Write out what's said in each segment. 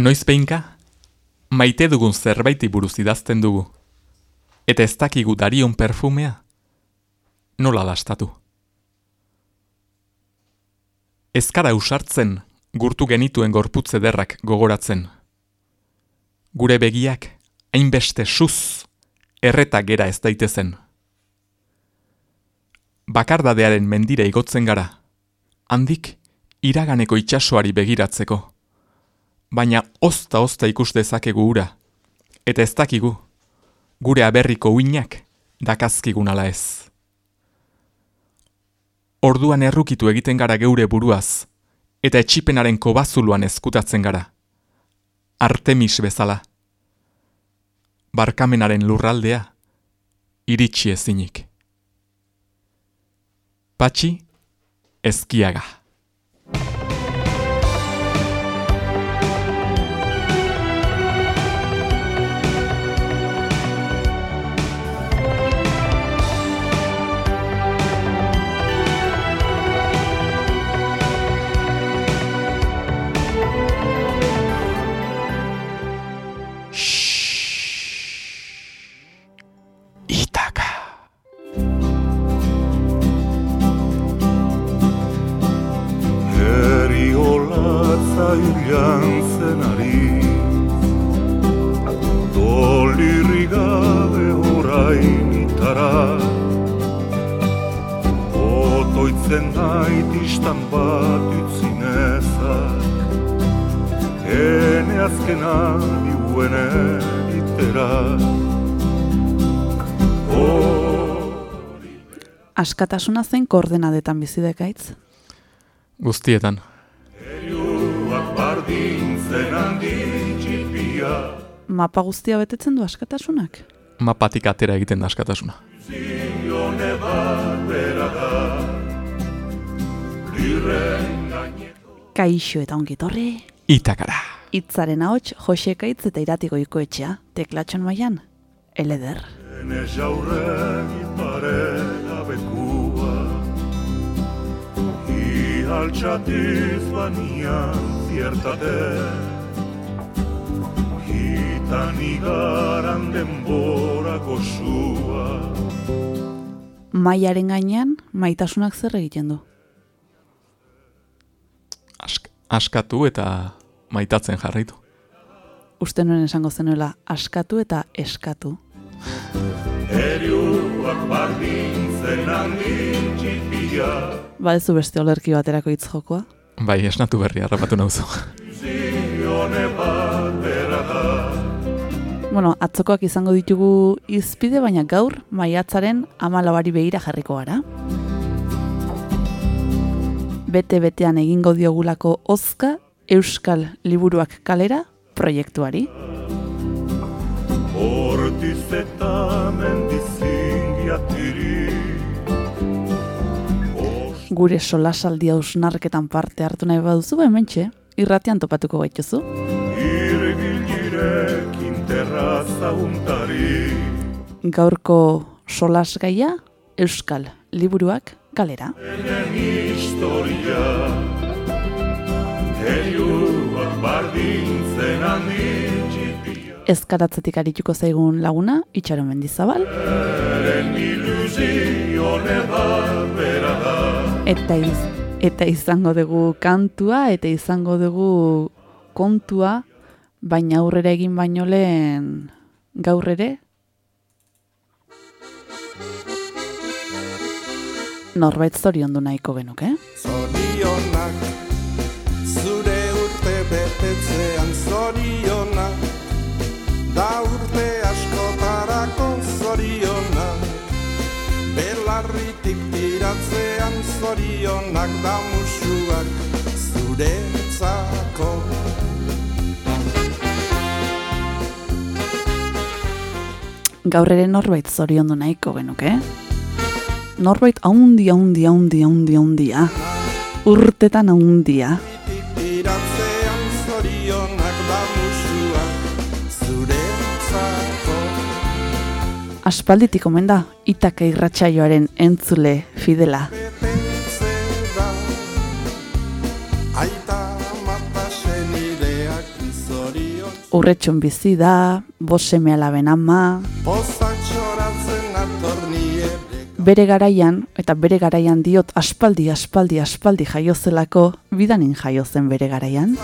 Noiz peinka, maite dugun zerbaiti buruz idazten dugu. Eta ez dakigu darion perfumea, nola dastatu. Ezkara usartzen, gurtu genituen gorputze derrak gogoratzen. Gure begiak, hainbeste suz, erreta gera ez daitezen. Bakardadearen mendire igotzen gara, handik iraganeko itsasoari begiratzeko baina ozta-ozta ikus dezakegu ura, eta ez dakigu, gure aberriko uinak dakazkigun ala ez. Orduan errukitu egiten gara geure buruaz, eta etxipenaren kobazuluan ezkutatzen gara. Artemis bezala. Barkamenaren lurraldea, iritsi ezinik. Patxi, ezkiaga. Askatasuna zen koordenadetan bizi dekaitz? Guztietan. Mapa guztia betetzen du askatasunak? Mapatik atera egiten da askatasuna. Kaixo eta ongitorri. Itakara. Itzaren ahots Josekaitz eta Iratiko ikoetxea. Teklatxon maian. Eleder. Ene altxatiz banian ziertate Hitan igaran denborako sua Maiaren gainean, maitasunak zer egiten du? Ask, askatu eta maitatzen jarraitu. Uste nuen esango zenuela, askatu eta eskatu. Eriuak txipia Ba ez beste olerki baterako hitz jokoa? Bai, esnatu berri, harrapatu nauzu. bueno, atzokoak izango ditugu izpide, baina gaur maiatzaren amalabari behira jarriko gara. Bete-betean egingo diogulako ozka Euskal Liburuak kalera proiektuari. Hortiz eta gure solasaldi hausnarketan parte hartu nahi baduzu, hementxe, irratian topatuko gaituzu. Gaurko solasgaia Euskal Liburuak kalera. Ezkaratzetik arituko zaigun laguna, itxaron mendizabal. Eta, iz, eta izango dugu kantua, eta izango dugu kontua, baina aurrera egin baino lehen gaur ere. Norbait zorion du nahiko genuke. Zorionak, zure urte betetzean zorionak da musuak zuretzako. Gaur ere norbait zorion du nahiko genuke. Norbait haundi, haundi, haundi, haundi, haundia. Urtetan haundia. Aspalditik omen da, itake irratsaioaren entzule fidela. Urretxon bizi da, boseme alaben ama, bere garaian, eta bere garaian diot aspaldi, aspaldi, aspaldi jaiozelako, bidanin jaiozen bere garaian.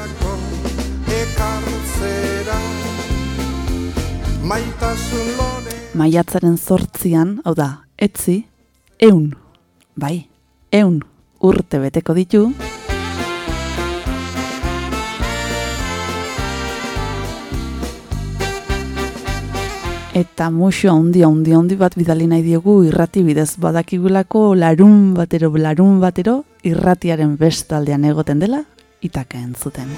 Maiatzaren zortzian, hau da, etzi, eun, bai, eun urte beteko ditu, eta muxo handi handi handi bat bidali nahi diogu irrati bidez badakigulako larun batero larun batero irratiaren bestaldean egoten dela itaka entzuten.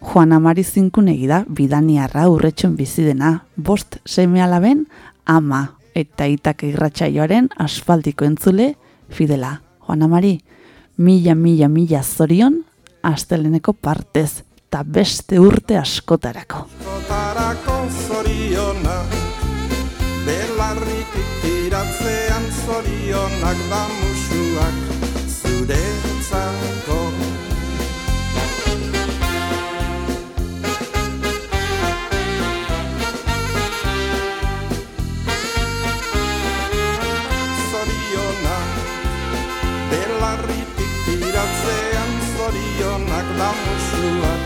Juan Amari zinkun egida bidaniarra urretxon bizi dena, bost seme alaben ama eta itaka irratsaioaren asfaldiko entzule fidela. Juan Amari, mila, mila, mila zorion asteleneko partez, eta beste urte askotarako. Zoriona, belarrik iratzean zorionak da musuak, zure musuak zure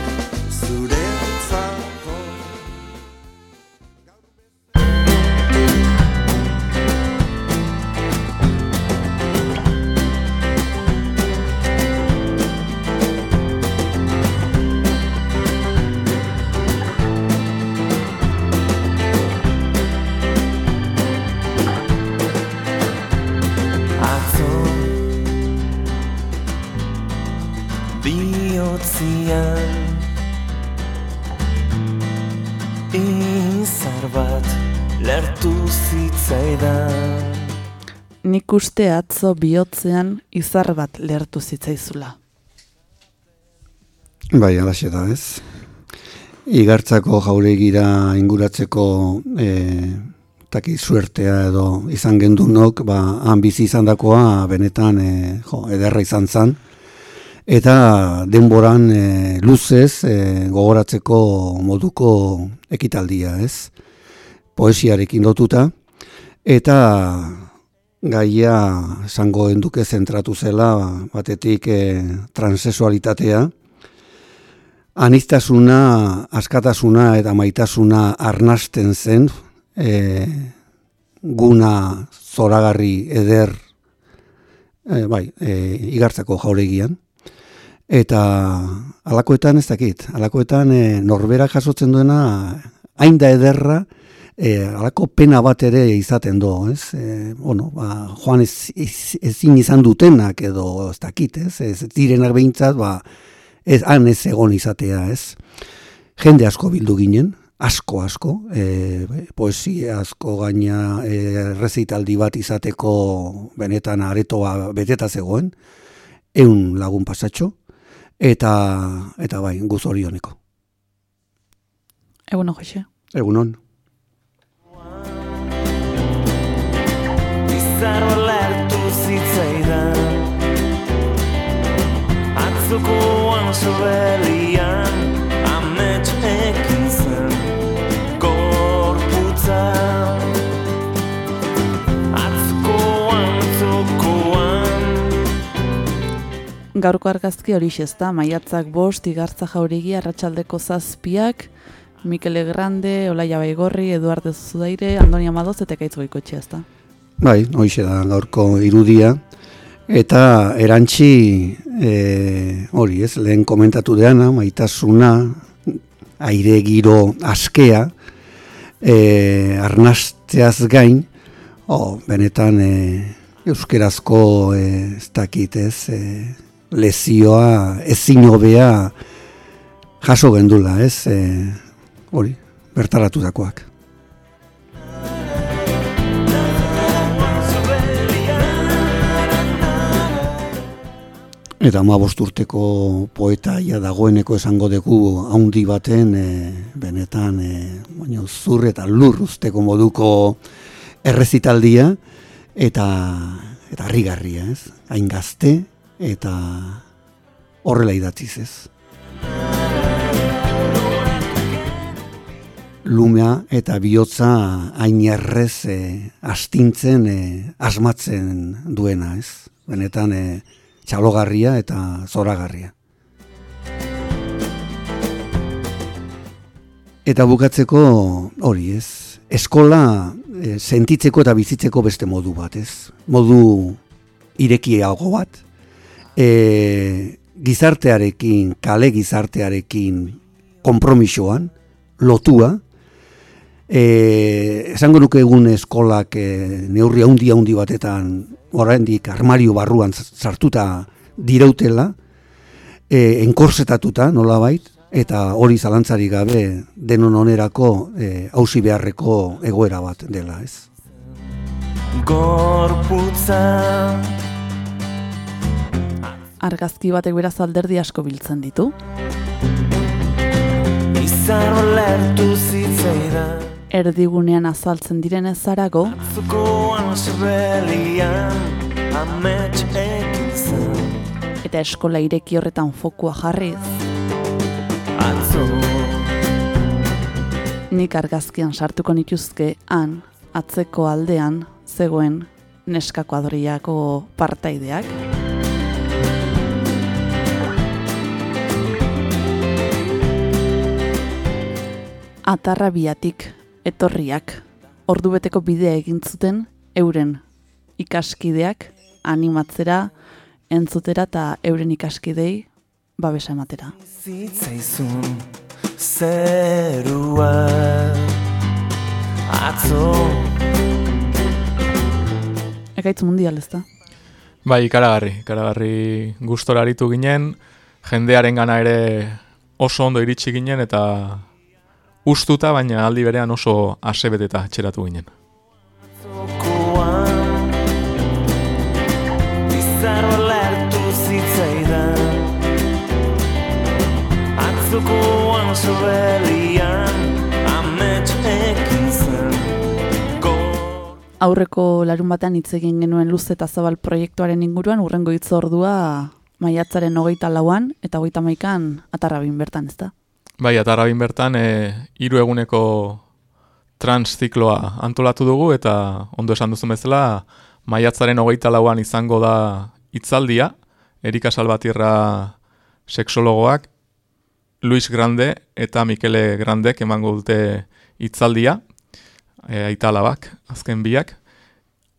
bihotzian Izar bat lertu zitzaidan Nik uste atzo bihotzean izar bat lertu zitzaizula. Bai, alaxe da ez. Igartzako jauregira inguratzeko e, taki suertea edo izan gendunok, ba, han bizi izan dakoa benetan e, jo, ederra izan zan eta denboran e, luzez e, gogoratzeko moduko ekitaldia, ez? Poesiarekin lotuta eta gaia esango enduke zentratu zela batetik e, transexualitatea anistasuna, askatasuna eta maitasuna arnasten zen e, guna zoragarri eder e, bai, e, igartzako jauregian. Eta alakoetan ez dakit, alakoetan e, norbera jasotzen duena hain da ederra, e, alako pena bat ere izaten do, ez? E, bueno, ba, joan ez, ezin izan dutenak edo ez dakit, ez? Ez direnak behintzat, ba, ez han ez egon izatea, ez? Jende asko bildu ginen, asko asko, e, poesia asko gaina e, rezitaldi bat izateko benetan aretoa beteta zegoen, eun lagun pasatxo, eta eta bai, guz orioneko. Egunon, Jose. Egunon. Bizarro lertu zitzaidan Atzukoan sobelian Ametxekin zen Gorputzan gaurko argazki hori da, maiatzak bost, igartza jaurigi, arratsaldeko zazpiak, Mikele Grande, Olaia Baigorri, Eduardo Zudaire, Andonia Madoz, eta kaitz goiko ez da. Bai, hoxe da, gaurko irudia, eta erantzi e, hori ez, lehen komentatu deana, maitasuna, aire giro askea, e, arnasteaz gain, o, benetan e, euskerazko e, ez dakit ez, e, lezioa ezin hobea jaso gendula, ez? E, hori, bertaratu dakoak. Eta ma urteko poeta ia dagoeneko esango dugu haundi baten, e, benetan, e, baina zur eta lur usteko moduko errezitaldia, eta eta harrigarria, ez? Hain gazte, eta horrela idatziz ez. Lumea eta bihotza hain errez e, astintzen, e, asmatzen duena ez. Benetan e, txalogarria eta zoragarria. Eta bukatzeko hori ez, eskola e, sentitzeko eta bizitzeko beste modu bat ez. Modu irekiago bat, e, gizartearekin, kale gizartearekin kompromisoan, lotua, e, esango nuke egun eskolak e, neurri handi handi batetan oraindik armario barruan sartuta direutela, e, enkorsetatuta nolabait, eta hori zalantzari gabe denon onerako e, hausi beharreko egoera bat dela, ez? Gorputza argazki batek beraz alderdi asko biltzen ditu. Erdigunean azaltzen diren ez zarago, eta eskola ireki horretan fokua jarriz. Nik argazkian sartuko nituzke han, atzeko aldean, zegoen neskako adoriako partaideak. Atarra biatik, etorriak, ordubeteko bidea egin zuten euren ikaskideak animatzera, entzutera eta euren ikaskidei babesa ematera. Zitzaizun zerua atzo Ekaitz mundial ez da? Bai, ikaragarri, ikaragarri gustora aritu ginen, jendearen gana ere oso ondo iritsi ginen eta ustuta, baina aldi berean oso asebeteta txeratu ginen. Aurreko larun batean hitz egin genuen luz eta zabal proiektuaren inguruan urrengo hitz ordua maiatzaren hogeita lauan eta hogeita maikan atarrabin bertan ez da? Bai, eta arabin bertan, e, hiru eguneko transzikloa antolatu dugu, eta ondo esan duzu bezala, maiatzaren hogeita lauan izango da hitzaldia, Erika Salbatirra seksologoak, Luis Grande eta Mikele Grandek emango dute hitzaldia, e, aita alabak, azken biak.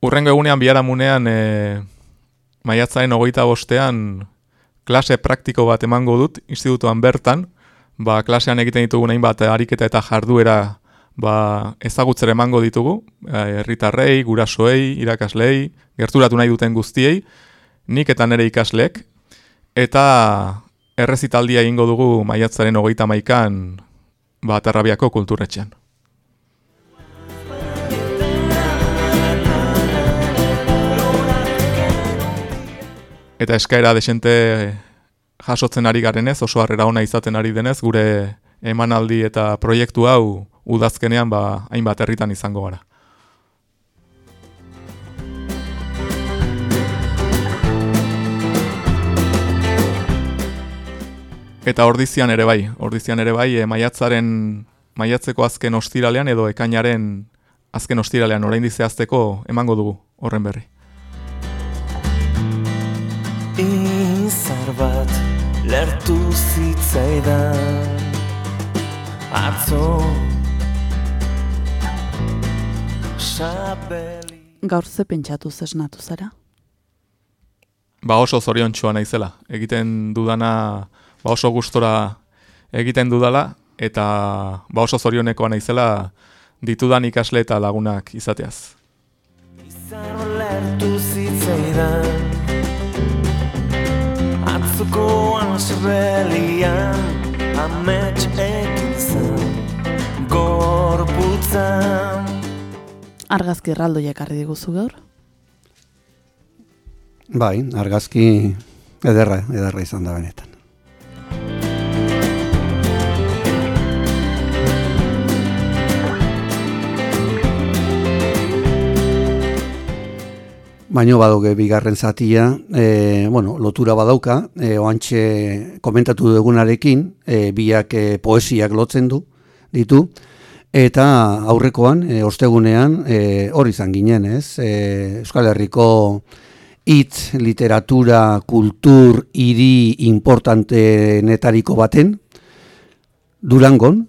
Urrengo egunean biharamunean, e, maiatzaren hogeita bostean, klase praktiko bat emango dut, institutuan bertan, ba, klasean egiten ditugu nahin bat ariketa eta jarduera ba, ezagutzere emango ditugu, eh, herritarrei, gurasoei, irakaslei, gerturatu nahi duten guztiei, nik eta nire ikasleek, eta errezitaldia egingo dugu maiatzaren hogeita maikan ba, terrabiako kulturetxean. Eta eskaera desente jasotzen ari garenez, oso harrera ona izaten ari denez, gure emanaldi eta proiektu hau udazkenean ba, hainbat herritan izango gara. Eta ordizian ere bai, ordizian ere bai, e, maiatzaren, maiatzeko azken ostiralean edo ekainaren azken ostiralean orain dizehazteko emango dugu horren berri. Izar bat lertu zitzaidan atzo Gaur ze pentsatu zesnatu zara? Ba oso zorion txua naizela. Egiten dudana ba oso gustora egiten dudala eta ba oso zorionekoa naizela ditudan ikasle eta lagunak izateaz. Izan lertu zitzaidan Zukoan zerrelian Amets ekin zen Gorputzan Argazki erraldo jakarri diguzu gaur? Bai, argazki ederra, ederra izan da benetan. Baino badoge bigarren zatia, e, bueno, lotura badauka, e, oantxe komentatu dugunarekin, e, biak e, poesiak lotzen du, ditu, eta aurrekoan, e, ostegunean, e, hori izan ginen, ez? E, Euskal Herriko hitz, literatura, kultur, hiri importante netariko baten, Durangon,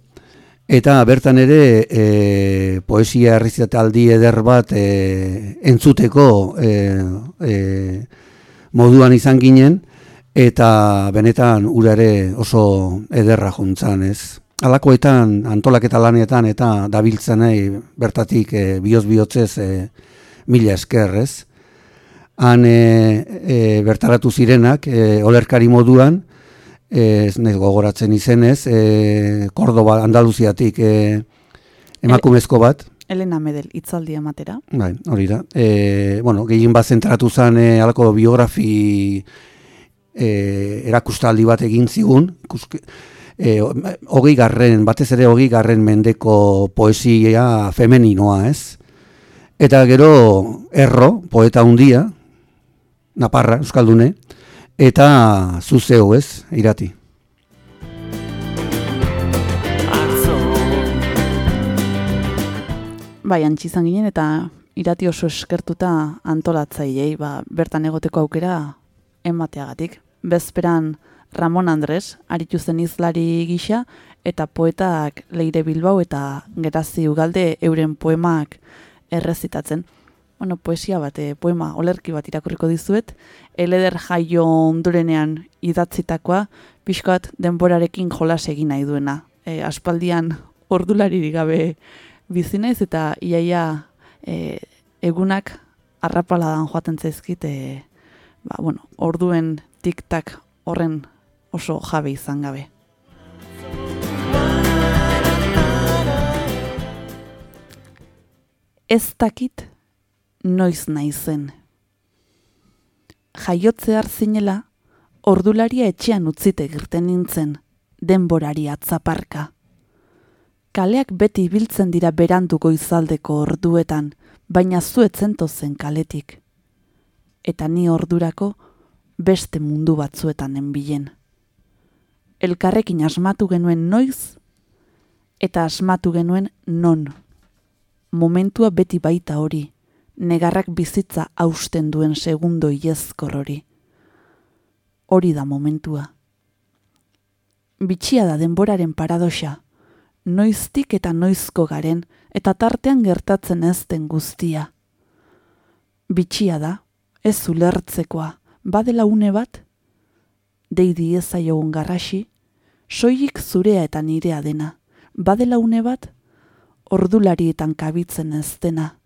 Eta bertan ere e, poesia errizataldi eder bat e, entzuteko e, e, moduan izan ginen, eta benetan ura ere oso ederra juntzan, ez? Alakoetan, antolaketa lanetan eta dabiltzenei bertatik e, bioz bihotzez e, mila esker, ez? Han e, e, bertaratu zirenak, e, olerkari moduan, ez nahi gogoratzen izenez, e, Cordoba, Andaluziatik e, emakumezko bat. Elena Medel, itzaldi ematera. Bai, hori da. E, bueno, gehien bat zentratu zen e, alako biografi e, erakustaldi bat egin zigun, e, hogei garren, batez ere hogei garren mendeko poesia femeninoa, ez? Eta gero, erro, poeta hundia, Naparra, Euskaldune, eta zuzeo ez, irati. Bai, antxizan ginen eta irati oso eskertuta antolatzaiei, ba, bertan egoteko aukera emateagatik. Bezperan Ramon Andres, aritu zen izlari gisa, eta poetak leire bilbau eta gerazi ugalde euren poemak errezitatzen bueno, poesia bat, e, poema, olerki bat irakurriko dizuet, eleder jaio ondurenean idatzitakoa, pixkoat denborarekin jolas egin nahi duena. E, aspaldian ordulari gabe bizinaiz eta iaia e, egunak arrapaladan joaten zaizkit, e, ba, bueno, orduen tiktak horren oso jabe izan gabe. Ez dakit noiz naizen. Jaiotze zinela, ordularia etxean utzite girten nintzen, denborari atzaparka. Kaleak beti ibiltzen dira beranduko izaldeko orduetan, baina zuetzen tozen kaletik. Eta ni ordurako beste mundu batzuetan enbilen. Elkarrekin asmatu genuen noiz, eta asmatu genuen non. Momentua beti baita hori, negarrak bizitza hausten duen segundo iezkor hori. Hori da momentua. Bitxia da denboraren paradoxa, noiztik eta noizko garen, eta tartean gertatzen ez den guztia. Bitxia da, ez ulertzekoa, badela une bat, deidi ezaiogun garrasi, soilik zurea eta nirea dena, badela une bat, ordularietan kabitzen ez dena,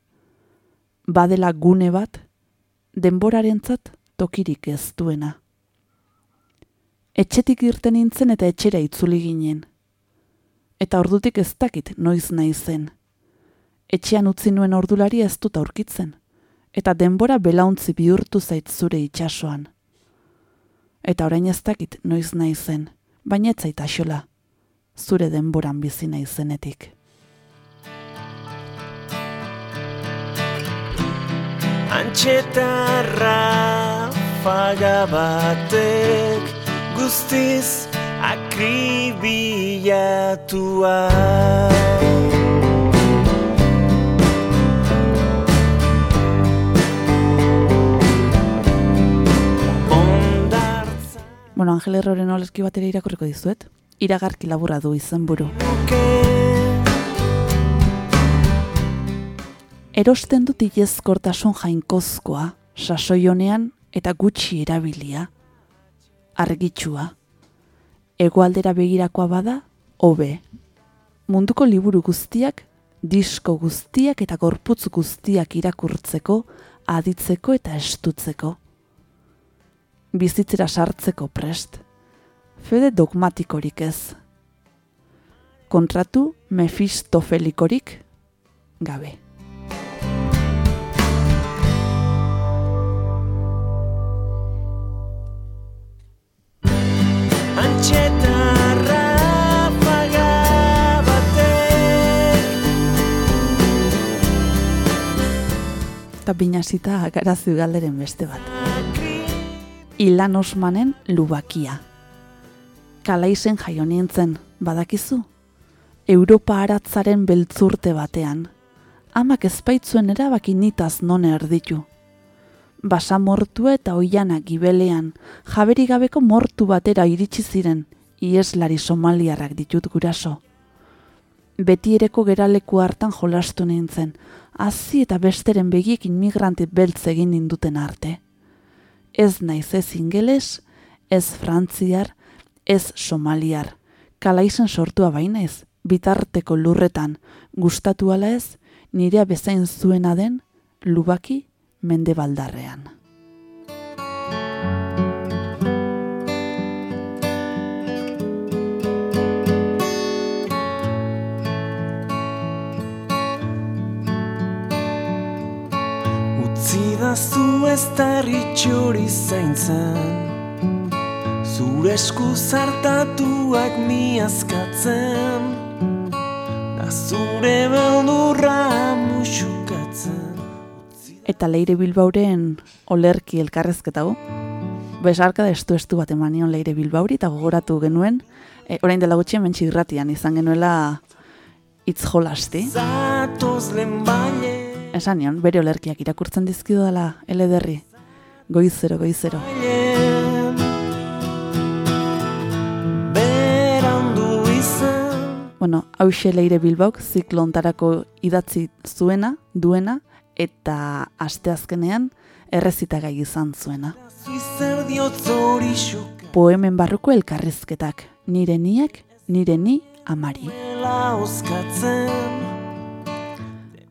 badela gune bat, denborarentzat tokirik ez duena. Etxetik irten nintzen eta etxera itzuli ginen. Eta ordutik ez dakit noiz nahi zen. Etxean utzi nuen ordulari ez dut aurkitzen, eta denbora belauntzi bihurtu zait zure itxasoan. Eta orain ez dakit noiz nahi zen, baina ez zaita zure denboran bizi nahi Antxetarra fagabatek guztiz akribilatua Bueno, Angel Erroren oleski batera irakurriko dizuet. Iragarki laburra du izen buru. Erosten dut ilezkortasun jainkozkoa, sasoionean eta gutxi erabilia, argitsua. Egoaldera begirakoa bada, hobe. Munduko liburu guztiak, disko guztiak eta gorputz guztiak irakurtzeko, aditzeko eta estutzeko. Bizitzera sartzeko prest. Fede dogmatikorik ez. Kontratu mefistofelikorik gabe. Eta binasita garazu galderen beste bat. Ilan osmanen lubakia. Kalaizen jaio nintzen, badakizu? Europa aratzaren beltzurte batean. Amak ezpaitzuen erabaki nitaz none erditu. Basa mortua eta oiana gibelean, jaberi gabeko mortu batera iritsi ziren, ieslari somaliarrak ditut guraso. Beti ereko geraleku hartan jolastu nintzen, hazi eta besteren begiek inmigrante beltz egin ninduten arte. Ez naiz ez ingeles, ez frantziar, ez somaliar. Kalaizen sortua bainez, bitarteko lurretan, gustatu ala ez, nirea bezain zuena den, lubaki mende baldarrean. Zu ez tarritxori zaintzen Zure esku zartatuak miazkatzen Da zure beldurra musukatzen Eta leire bilbauren olerki elkarrezketa gu. Besarka da estu estu bat emanion leire bilbauri eta gogoratu genuen, e, orain dela gutxi hemen irratian izan genuela hitz jolasti. Esan nion, bere olerkiak irakurtzen dizkidu dela, elederri. Goizero, goizero. Bueno, hause leire bilbauk ziklontarako idatzi zuena, duena, eta asteazkenean errezitagai izan zuena. Poemen barruko elkarrizketak, nire niak, nire ni amari.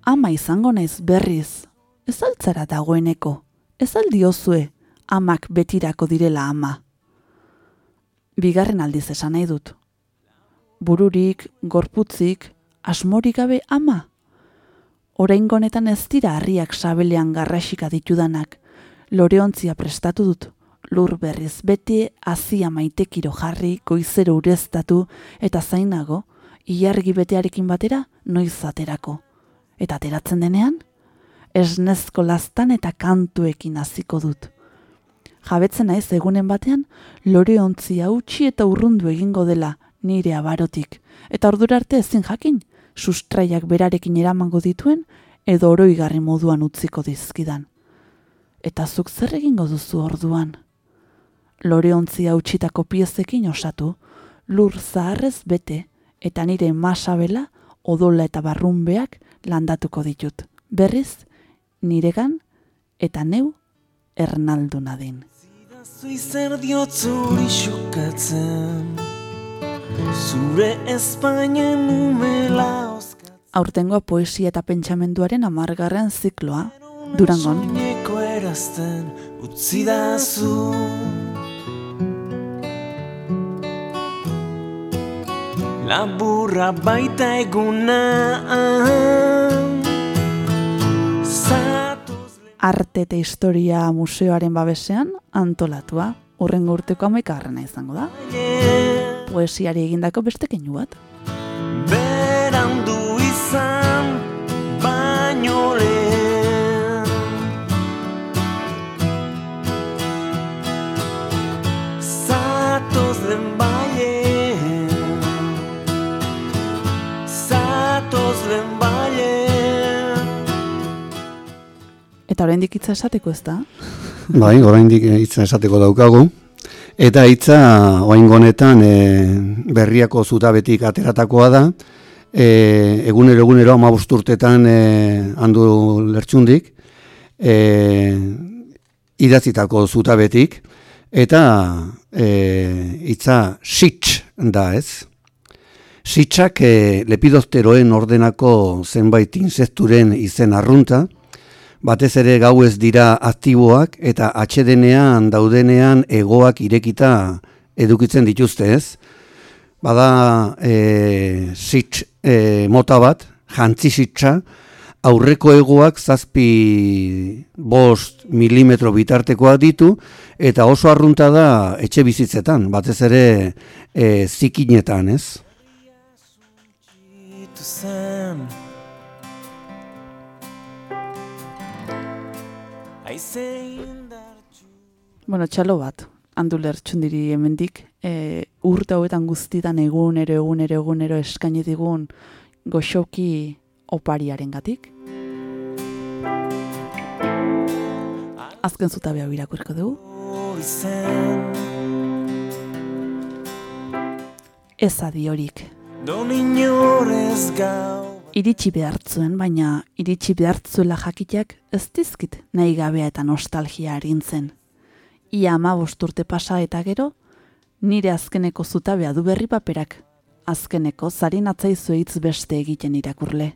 Ama izango naiz berriz, ez altzara dagoeneko, ez aldiozue, amak betirako direla ama. Bigarren aldiz esan nahi dut. Bururik, gorputzik, asmorik gabe ama. Orain honetan ez dira harriak sabelean garrasika ditudanak, loreontzia prestatu dut, lur berriz beti hazia maitekiro jarri, goizero ureztatu, eta zainago, ilargi betearekin batera, noiz aterako. Eta ateratzen denean, esnezko lastan eta kantuekin hasiko dut. Jabetzen naiz egunen batean, lore ontzia utxi eta urrundu egingo dela nire abarotik. Eta ordura arte ezin jakin, sustraiak berarekin eramango dituen, edo oroigarri moduan utziko dizkidan. Eta zuk zer egingo duzu orduan? Lore ontzia utxitako piezekin osatu, lur zaharrez bete, eta nire masabela, odola eta barrunbeak landatuko ditut. Berriz, niregan eta neu ernaldu nadin. Zuizer diotz hori xukatzen Zure Espainen umela oskatzen Aurtengoa poesia eta pentsamenduaren amargarren zikloa, Durangon. Soineko erazten utzi da zu Laburra baita eguna Arte eta Historia Museoaren babesean antolatua, urrengo urteko amaikagarrena izango da. lehen Poesiari egindako beste keinu bat. Berandu izan baino lehen Zatoz lehen bailen Eta oraindik hitza esateko ez da? Bai, oraindik hitza esateko daukagu. Eta hitza oraingo honetan e, berriako zutabetik ateratakoa da. E, egunero egunero 15 urtetan e, handu lertxundik. E, idatzitako zutabetik eta e, hitza sitx da, ez? Sitxak e, lepidozteroen ordenako zenbait insekturen izen arrunta, batez ere gauez dira aktiboak eta atxedenean daudenean egoak irekita edukitzen dituzte ez. Bada e, sitx e, mota bat, jantzi sitxa, aurreko egoak zazpi bost milimetro bitartekoak ditu eta oso arrunta da etxe bizitzetan, batez ere e, zikinetan ez. Bueno, txalo bat, handuler txundiri hemendik, e, urte hauetan guztitan egunero, egunero, egunero eskaini digun goxoki opariaren gatik. Azken zutabea birakurko dugu. Ez adiorik. Don inorez gau Iritsi behartzuen, baina iritsi behartzuela jakiteak ez dizkit nahi gabea eta nostalgia harintzen. Ia ama urte pasa eta gero, nire azkeneko zutabea du berri paperak. Azkeneko zarin atzaizu hitz beste egiten irakurle.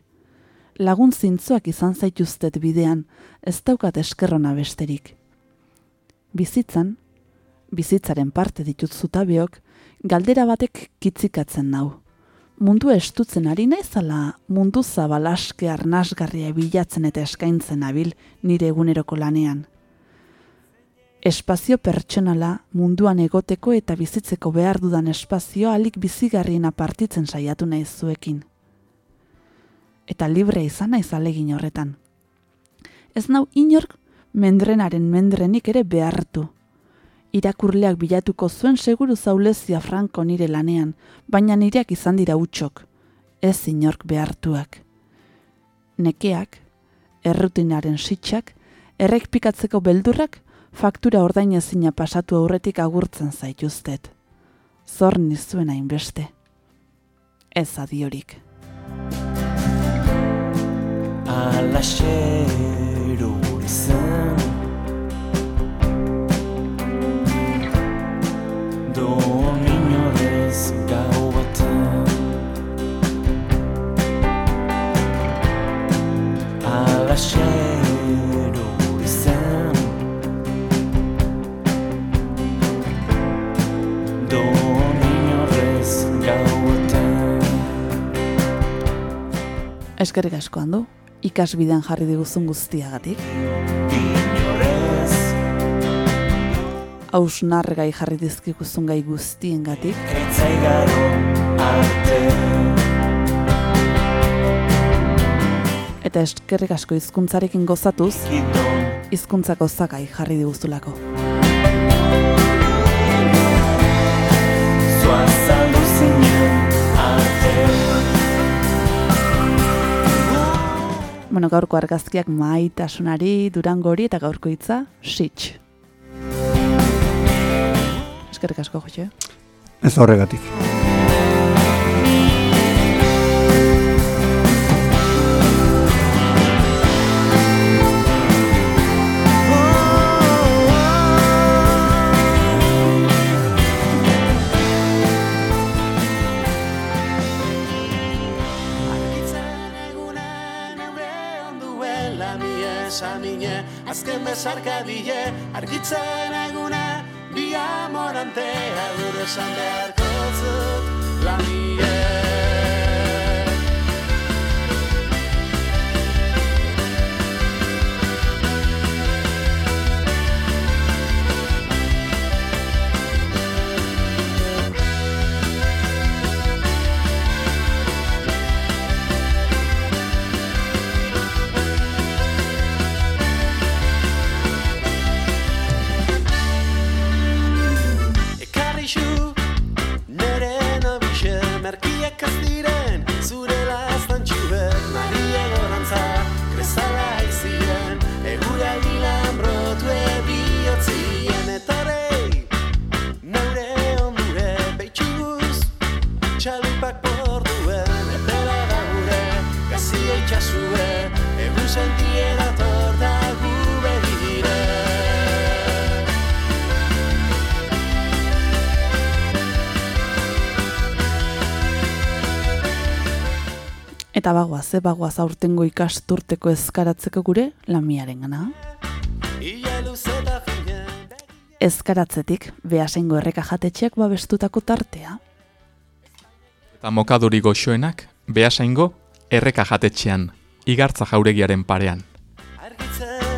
Lagun zintzuak izan zaituztet bidean, ez daukat eskerrona besterik. Bizitzan, bizitzaren parte ditut zutabeok, galdera batek kitzikatzen nau. Mundu estutzen ari naizala, mundu zabal aske arnasgarria bilatzen eta eskaintzen abil nire eguneroko lanean. Espazio pertsonala munduan egoteko eta bizitzeko behar dudan espazio alik bizigarriena partitzen saiatu naiz zuekin. Eta libre izan naiz alegin horretan. Ez nau inork mendrenaren mendrenik ere behartu. Irakurleak bilatuko zuen seguru zaulezia franko nire lanean, baina nireak izan dira utxok, ez inork behartuak. Nekeak, errutinaren sitxak, errek pikatzeko beldurrak, faktura ordain ezina pasatu aurretik agurtzen zaituztet. Zor nizuen hainbeste. Ez adiorik. Alaxero izen Don inorez gau baten Alaxero izen Don inorez gau baten Eskerrik asko handu, ikasbidean jarri diguzun guztiagatik. Hausnargai jarri dizkiguzun gai guztiengatik. Eta eskerrik asko hizkuntzarekin gozatuz, hizkuntzako zakai jarri diguzulako. Bueno, gaurko argazkiak maitasunari, durangori eta gaurko hitza, sitx. Eskerrik asko, Jose. Ez horregatik. Azken bezarka bile Argitzen egune bi amorantea Gure esan beharko zut xu nere nabixe Merkiak ez diren zure Eta bagoaz, ze bagoaz aurtengo ikasturteko ezkaratzeko gure lamiaren gana. Ezkaratzetik, behasengo erreka jatetxeak babestutako tartea. Eta mokaduri goxoenak, behasaingo, erreka jatetxean, igartza jauregiaren parean. Argitzen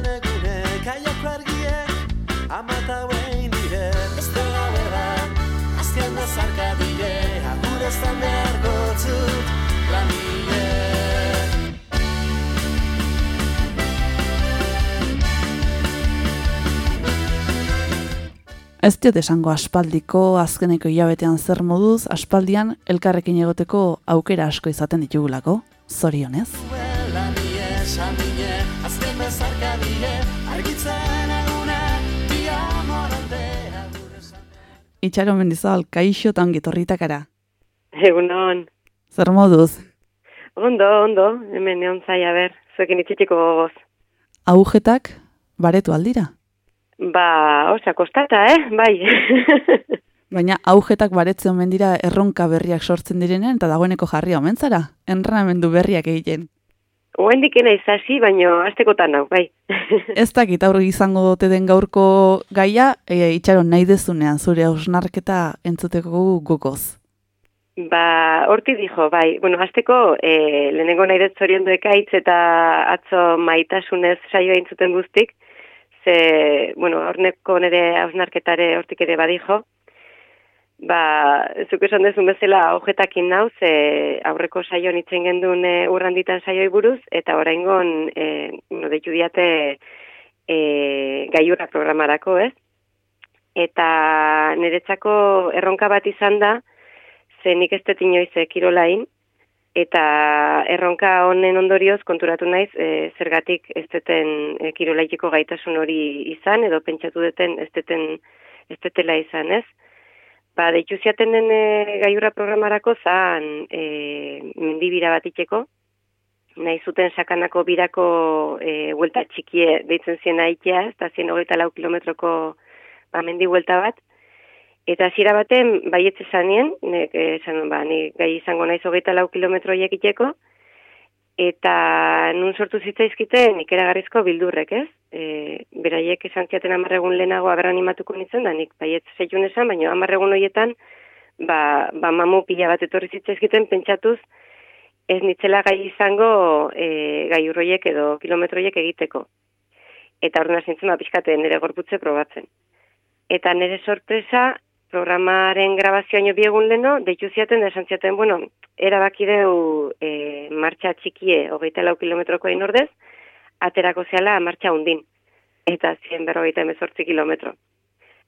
Ez diot esango aspaldiko azkeneko hilabetean zer moduz, aspaldian elkarrekin egoteko aukera asko izaten ditugulako, zorionez. Itxaron mendizabal, kaixo eta ongi torritakara. Egunon. Zer moduz, Ondo, ondo, hemen egon zaia ber, zuekin itxitiko gogoz. agujetak baretu aldira. Ba, osa, kostata, eh? Bai. Baina agujetak baretzen omen dira erronka berriak sortzen direnean eta dagoeneko jarri omen zara, enramendu berriak egiten. Oendik ena izasi, baino astekotan hau, bai. Ez dakit aurre izango dote den gaurko gaia, e, itxaron nahi dezunean zure hausnarketa entzuteko gukoz. ba, horti dijo, bai. Bueno, azteko, e, lehenengo nahi dut zorion ekaitz eta atzo maitasunez saioa intzuten guztik, ze, bueno, horneko nire hausnarketare hortik ere badijo, Ba, zuk esan dezun bezala hojetakin nau, ze aurreko saioan itzen gendun e, urranditan saioi buruz, eta oraingon e, bueno, deitu diate e, gaiura programarako, ez? Eta niretzako erronka bat izan da, ze nik ez dut inoiz e, kirolain, eta erronka honen ondorioz konturatu naiz e, zergatik ez duten e, kirolaikiko gaitasun hori izan, edo pentsatu duten ez duten ez dutela izan, ez? Ba, deitu ziaten den e, gaiura programarako zan e, mendibira bat itxeko, nahi zuten sakanako birako e, huelta txikie deitzen zien aitea, ez da zien hogeita lau kilometroko ba, mendi huelta bat, eta zira baten baietz zanien, nek esan, ba, ni gai izango naiz hogeita lau kilometro horiek itxeko, eta nun sortu zitzaizkiten ikeragarrizko bildurrek, ez? E, beraiek esan ziaten amarregun lehenago aber animatuko nintzen, da nik baietz zeitun esan, baina amarregun horietan, ba, ba mamu pila bat etorri zitzaizkiten pentsatuz, ez nitzela gai izango e, gai urroiek edo kilometroiek egiteko. Eta orduan zintzen ba, pixkate nire gorputze probatzen. Eta nire sorpresa, programaren grabazioaino biegun leno, deitu ziaten esan ziaten, bueno, erabaki deu e, martxa txikie, hogeita lau kilometroko hain ordez, aterako zeala martxa undin. Eta zien berrogeita emezortzi kilometro.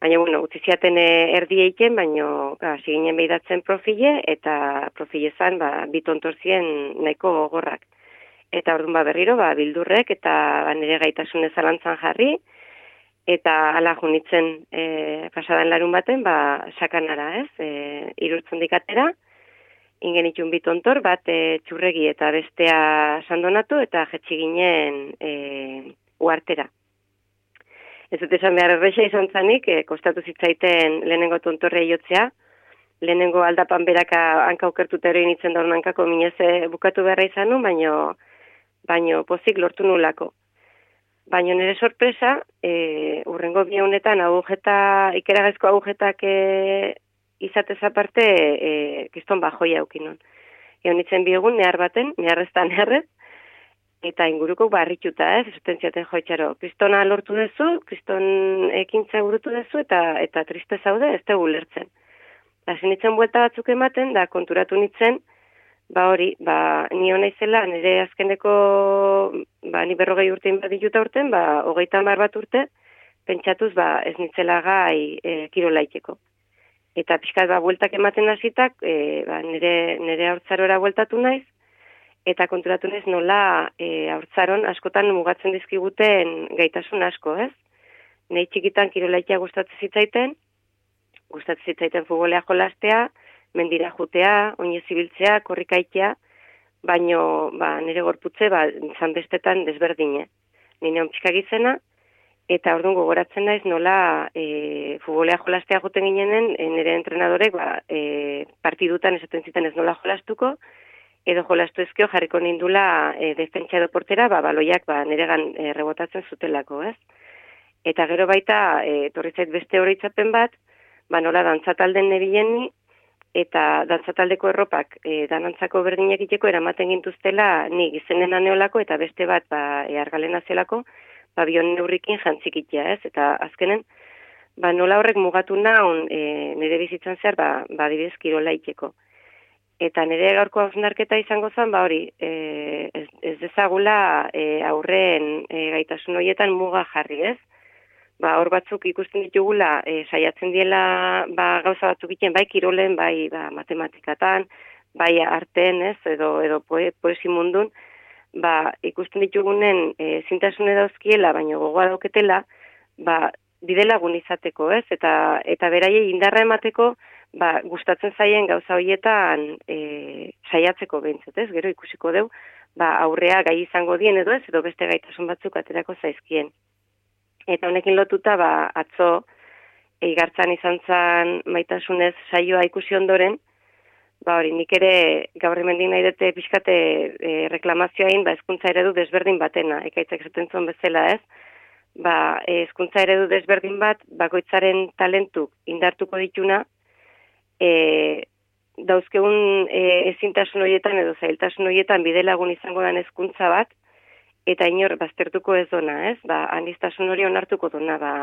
Baina, bueno, utzi ziaten e, erdi eiken, baina, ba, ginen behidatzen profile, eta profile zan, ba, bitontorzien nahiko gogorrak. Eta orduan ba, berriro, ba, bildurrek, eta ba, nire gaitasun zalantzan jarri, eta ala junitzen e, pasadan larun baten, ba, sakanara, ez, e, irurtzen dikatera, ingen itun bitontor, bat e, txurregi eta bestea sandonatu, eta jetxi ginen e, uartera. Ez dut esan behar erresa izan zanik, e, kostatu zitzaiten lehenengo tontorre jotzea, lehenengo aldapan beraka hanka okertuta ero initzen daun hankako mineze bukatu beharra izan nu, baino, baino pozik lortu nulako. Baina nire sorpresa, e, urrengo bi honetan agujeta, ikeragazko agujetak e, izatez aparte, e, kiston bajoia aukinon. Egon itzen biegun, nehar baten, nehar neharrez, eta inguruko barrituta, ez, esaten ziaten joitxaro, kristona lortu dezu, kriston ekintza burutu dezu, eta eta triste zaude, ez dugu lertzen. Hasi nitzen buelta batzuk ematen, da konturatu nitzen, ba hori, ba, ni hona izela, nire azkeneko, ba, ni berrogei urte bat dituta urten, ba, hogeita hamar bat urte, pentsatuz, ba, ez nitzela gai e, kirolaikeko. Eta pixkat, ba, bueltak ematen hasitak, e, ba, nire, nire haurtzarora bueltatu naiz, eta konturatu naiz nola e, haurtzaron askotan mugatzen dizkiguten gaitasun asko, ez? Nei txikitan kirolaikia gustatzen zitzaiten, gustatzen zitzaiten futbolea jolastea, mendira jutea, oinez ibiltzea, korrikaitea, baino ba, nire gorputze ba, zan bestetan desberdine. Nire on pixka gizena, eta orduan gogoratzen naiz nola e, futbolea jolastea joten ginenen, e, nire entrenadorek ba, e, partidutan esaten ziten ez nola jolastuko, edo jolastu ezkio jarriko nindula e, defentsa edo portera, ba, baloiak ba, niregan e, rebotatzen zutelako, ez? Eta gero baita, e, torri zait beste horitzapen bat, ba, nola dantzatalden nebilen eta dantzataldeko erropak e, danantzako berdinak iteko eramaten gintuztela ni gizenen aneolako eta beste bat ba, e, argalena zelako, ba, bion neurrikin jantzikitia, ez? Eta azkenen, ba, nola horrek mugatu naun e, nire bizitzan zehar, ba, ba dibidez kirola iteko. Eta nire gaurko hausnarketa izango zen, ba hori, e, ez, ez dezagula e, aurren e, gaitasun horietan muga jarri, ez? Ba, hor batzuk ikusten ditugula, e, saiatzen diela ba, gauza batzuk egiten, bai kirolen, bai ba, matematikatan, bai arten, ez, edo, edo poe, poesi mundun, ba, ikusten ditugunen e, zintasune dauzkiela, baina gogoa dauketela, ba, bidelagun izateko, ez? Eta eta beraiei indarra emateko, ba, gustatzen zaien gauza hoietan e, saiatzeko behintzat, ez? Gero ikusiko deu, ba, aurrea gai izango dien edo ez, edo beste gaitasun batzuk aterako zaizkien. Eta honekin lotuta, ba, atzo, eigartzan izan zan maitasunez saioa ikusi ondoren, ba hori, nik ere gaur hemendik nahi dute pixkate e, reklamazioain, ba, ezkuntza eredu desberdin batena, ekaitzak zaten zuen bezala ez, ba, ezkuntza eredu desberdin bat, bakoitzaren talentu indartuko dituna, e, dauzkegun e, ezintasun horietan edo zailtasun horietan bidelagun izango den ezkuntza bat, eta inor baztertuko ez dona, ez? Ba, anistasun hori onartuko dona, ba,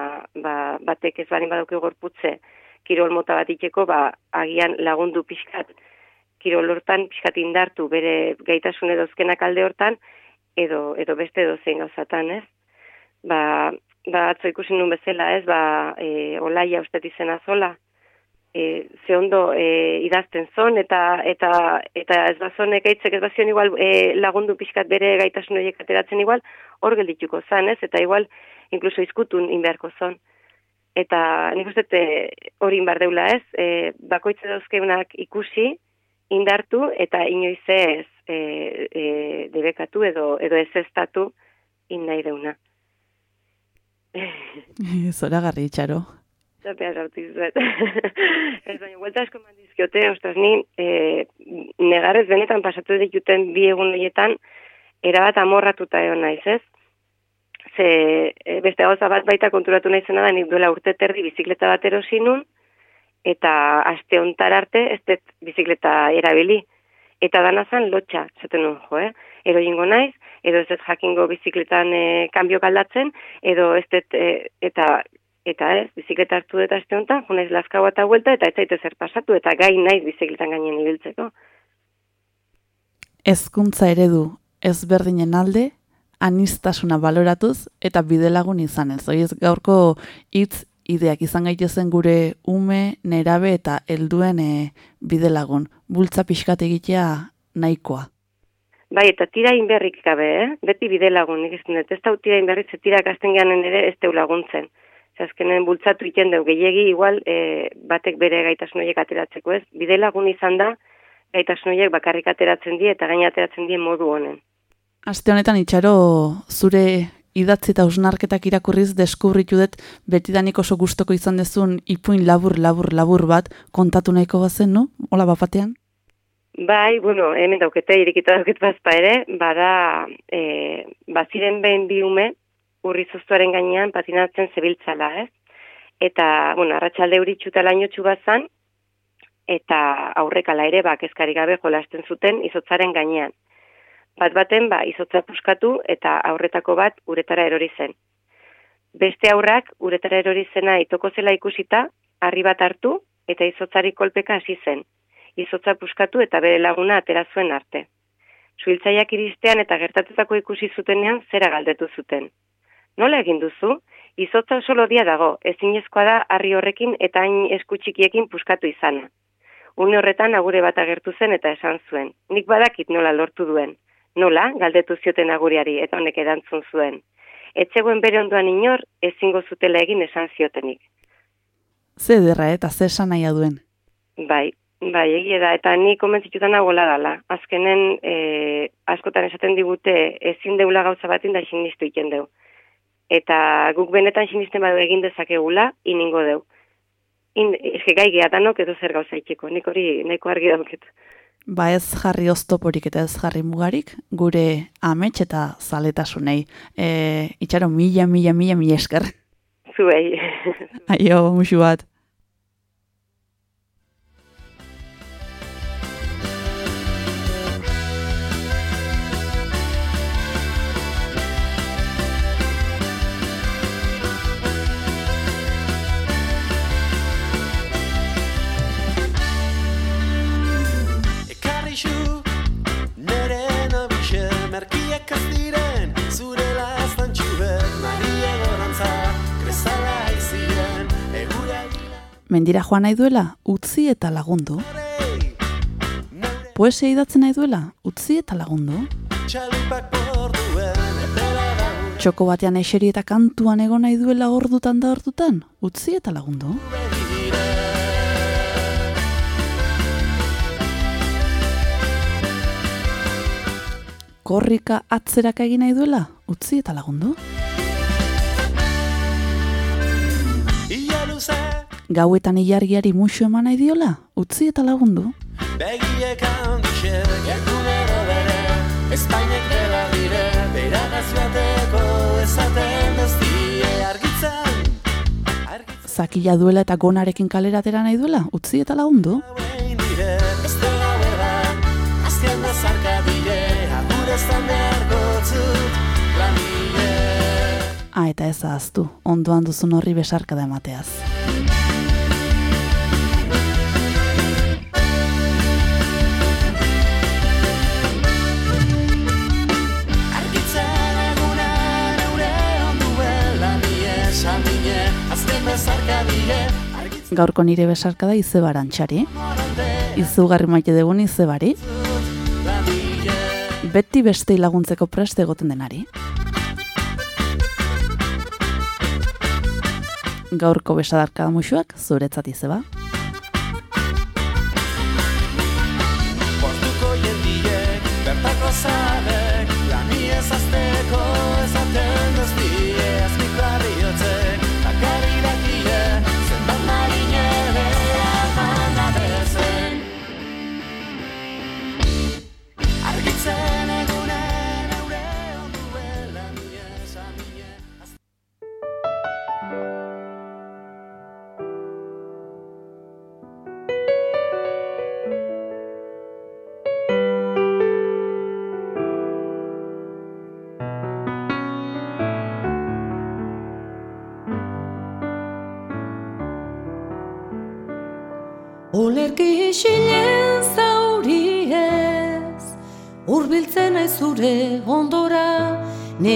ba, batek ez barin baduki gorputze, kirol mota bat iteko, ba, agian lagundu pixkat, kirol hortan pixkat indartu bere gaitasun edozkenak alde hortan, edo, edo beste edo zein gauzatan, ez? Ba, ba atzo ikusi nun bezala, ez? Ba, e, olaia uste izena zola, e, ze ondo e, idazten zon, eta, eta, eta ez bazon ekaitzek ez bazion igual e, lagundu pixkat bere gaitasun horiek ateratzen igual, hor geldituko zan, ez? Eta igual, inkluso izkutun inbeharko zon. Eta nik uste hori inbar deula ez, e, bakoitze dauzkeunak ikusi, indartu eta inoiz ez e, e, debekatu edo edo ez estatu in nahi deuna. Zora garri itxaro. Zapea zauti zuet. ez baina, vuelta asko mandizkiote, ostras, ni e, negarez benetan pasatu dituten bi egun horietan erabat amorratuta egon naiz, ez? Ze, e, beste gauza bat baita konturatu naizena da, nik duela urte terdi bizikleta bat erosinun, eta aste hontar arte ez dut bizikleta erabili. Eta dana zan lotxa, zaten nun jo, eh? Edo jingo naiz, edo ez dut jakingo bizikletan e, kanbio galdatzen, edo ez dut, e, eta eta ez, bizikleta hartu dut aste honetan, jo naiz laskau eta huelta, eta ez zaite zer pasatu, eta gai naiz bizikletan gainen ibiltzeko. Ezkuntza eredu ezberdinen alde, anistasuna baloratuz, eta bidelagun izan ez. Oiz, gaurko hitz ideak izan gaitezen gure ume, nerabe eta helduen e, bidelagun. Bultza pixkat egitea nahikoa. Bai, eta tira inberrik gabe, eh? beti bidelagun, nik ez dut, ez da tira inberrik, ze tira kasten ere ez teu laguntzen. Zazkenen bultzatu iten dugu, gehiagi igual e, batek bere gaitasun horiek ateratzeko ez. Bidelagun izan da, gaitasun horiek bakarrik ateratzen die eta gaina ateratzen die modu honen. Aste honetan itxaro zure idatzi eta usnarketak irakurriz deskubritu dut betidanik oso gustoko izan dezun ipuin labur, labur, labur bat kontatu nahiko bazen, no? Ola bapatean? Bai, bueno, hemen daukete, irikita dauket bazpa ere, bada, e, baziren behin biume, urri zuztuaren gainean patinatzen zebiltzala, ez? Eta, bueno, arratsalde uritxuta lainotxu bazan, eta aurrekala ere, bak, ezkari gabe jolasten zuten izotzaren gainean bat baten ba izotza puskatu eta aurretako bat uretara erori zen. Beste aurrak uretara erori zena itoko zela ikusita, harri bat hartu eta izotzari kolpeka hasi zen. Izotza puskatu eta bere laguna atera zuen arte. Suiltzaiak iristean eta gertatutako ikusi zutenean zera galdetu zuten. Nola egin duzu? Izotza oso lodia dago, ezinezkoa da harri horrekin eta hain eskutxikiekin puskatu izana. Une horretan agure bat agertu zen eta esan zuen. Nik badakit nola lortu duen. Nola, galdetu zioten aguriari eta honek erantzun zuen. Etzegoen bere ondoan inor, ezingo zutela egin esan ziotenik. Ze derra eta ze esan nahi duen? Bai, bai, egia da, eta ni komentzitutan agola dala. Azkenen, e, askotan esaten digute, ezin deula gauza batin da sinistu iken deu. Eta guk benetan sinisten badu egin dezakegula, iningo deu. In, eske gai gehatanok edo zer gauza itxeko, nik hori neko argi dauket. Ba ez jarri oztoporik eta ez jarri mugarik, gure amets eta zaletasunei. E, itxaro, mila, mila, mila, mila esker. Zuei. Aio, musu bat. Mendira joan nahi duela, utzi eta lagundu. Poesia idatzen nahi duela, utzi eta lagundu. Txoko batean eseri eta kantuan egon nahi duela ordutan da ordutan, utzi eta lagundu. Korrika atzeraka egin nahi duela, utzi eta lagundu. Gauetan ilargiari musu eman nahi diola, utzi eta lagundu. Begiek handixe Egunero bere Espainek dela dire Beranaz bateko Esaten ez die argitzen Argitzen Zakila duela eta gonarekin kalera atera nahi duela, utzi eta lagundu. dela Azken da zarka dire Lanile Ah, eta ez ahaztu, ondoan duzun horri besarka da emateaz. Gaurko nire besarka da izebarantxari. morante Izugarri maite dugun izebari. Beti bestei laguntzeko prest egoten denari. Gaurko besadarka musuak zuretzat izeba.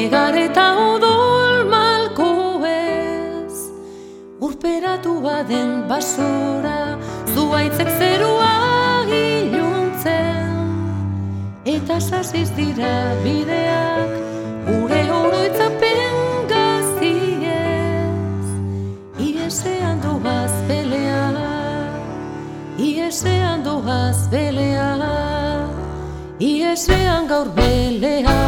Negar odol malko ez. Urperatu baden basora, zuaitzek zerua iluntzen, eta sasiz dira bideak, gure oroitzapen gaziez. Iesean doaz belea, iesean doaz belea, iesean gaur belea.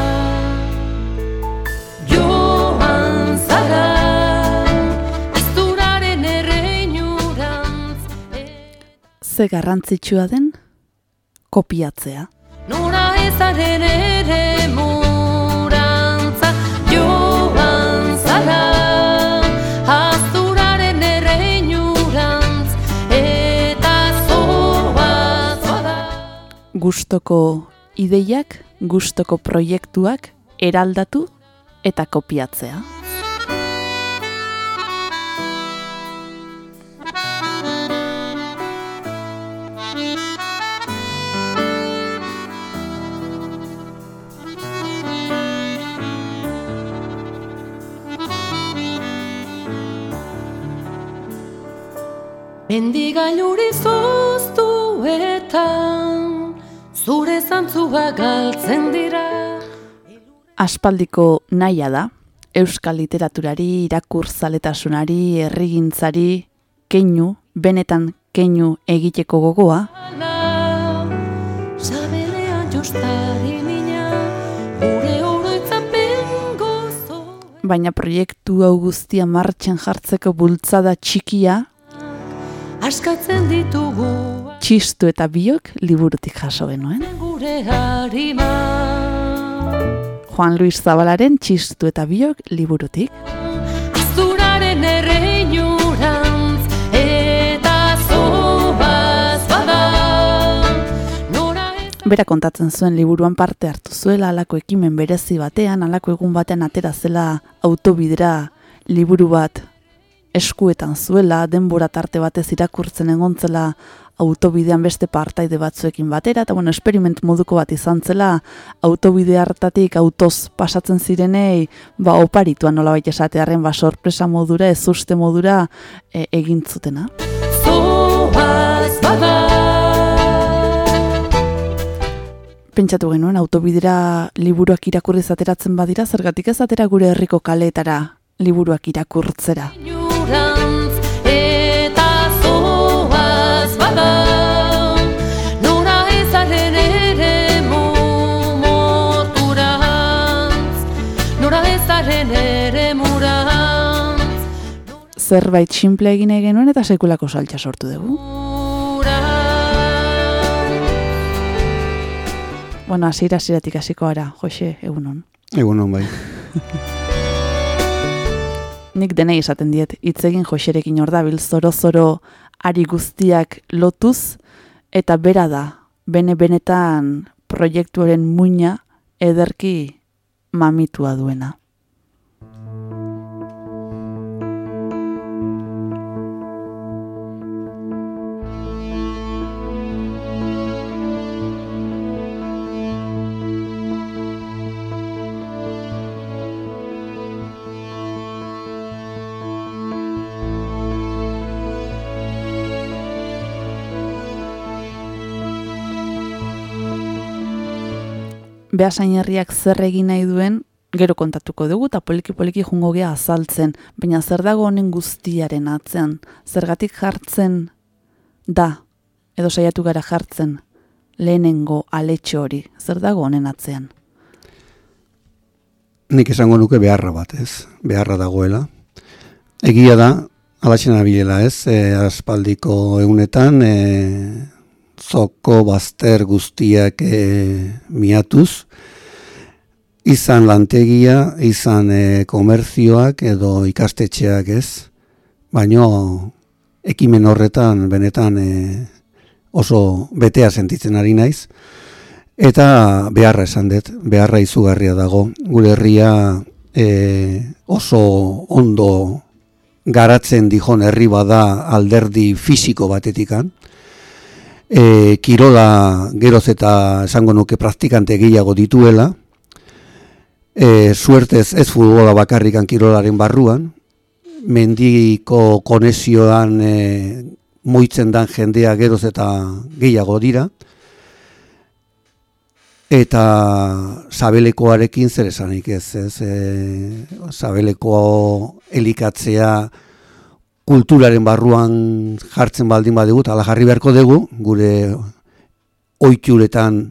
Ze garrantzitsua den kopiatzea. nora ezaren ere murantza. Joan zara, azturaren erreinurantz, eta zoa, zoa da. Gustoko ideiak, gustoko proiektuak eraldatu eta kopiatzea. Mendigailuri zoztuetan, zure zantzua galtzen dira. Aspaldiko naia da, euskal literaturari, irakurzaletasunari, herrigintzari, keinu, benetan keinu egiteko gogoa, baina proiektu hau guztia martxan jartzeko bultzada txikia, Askatzen ditugu txistu eta biok liburutik jaso genuen. gure harima. Juan Luis Zabalaren txistu eta biok liburutik. Azturaren erreinurantz, eta zoaz bada. Bera kontatzen zuen liburuan parte hartu zuela alako ekimen berezi batean, alako egun batean atera zela autobidera liburu bat eskuetan zuela, denbora tarte batez irakurtzen egontzela autobidean beste partaide batzuekin batera, eta bueno, experiment moduko bat izan zela, autobide hartatik autoz pasatzen zirenei, ba, oparituan nolabait esatearen, ba, sorpresa modura, ez uste modura e, egin zutena. Pentsatu genuen autobidera liburuak irakurri zateratzen badira, zergatik ez atera gure herriko kaleetara liburuak irakurtzera. Zerbait simple egin genuen eta sekulako saltza sortu dugu. Bueno, hasiera hasieratik hasiko gara, Jose, egunon. Egun hon bai. Nik denei esaten diet, hitz egin Joserekin ordabil zoro-zoro ari guztiak lotuz, eta bera da, bene-benetan proiektuaren muina ederki mamitua duena. Beasain herriak zer egin nahi duen, gero kontatuko dugu eta poliki-poliki jungo gea azaltzen, baina zer dago honen guztiaren atzean, zergatik jartzen da, edo saiatu gara jartzen, lehenengo aletxo hori, zer dago honen atzean. Nik esango nuke beharra bat, ez? Beharra dagoela. Egia da, alaxen abilela, ez? E, aspaldiko egunetan, e, zoko bazter guztiak e, miatuz, izan lantegia, izan e, komerzioak edo ikastetxeak, ez? Baino ekimen horretan benetan e, oso betea sentitzen ari naiz. Eta beharra esan dut, beharra izugarria dago. Gure herria e, oso ondo garatzen dijon herri bada alderdi fisiko batetikan. E, kirola geroz eta esango nuke praktikante gehiago dituela. E, suertez ez futbola bakarrikan kirolaren barruan. Mendiko konezioan e, moitzen dan jendea geroz eta gehiago dira eta sabelekoarekin zer esanik ez, ez e, sabeleko elikatzea kulturaren barruan jartzen baldin badugu, ala jarri beharko dugu, gure oituretan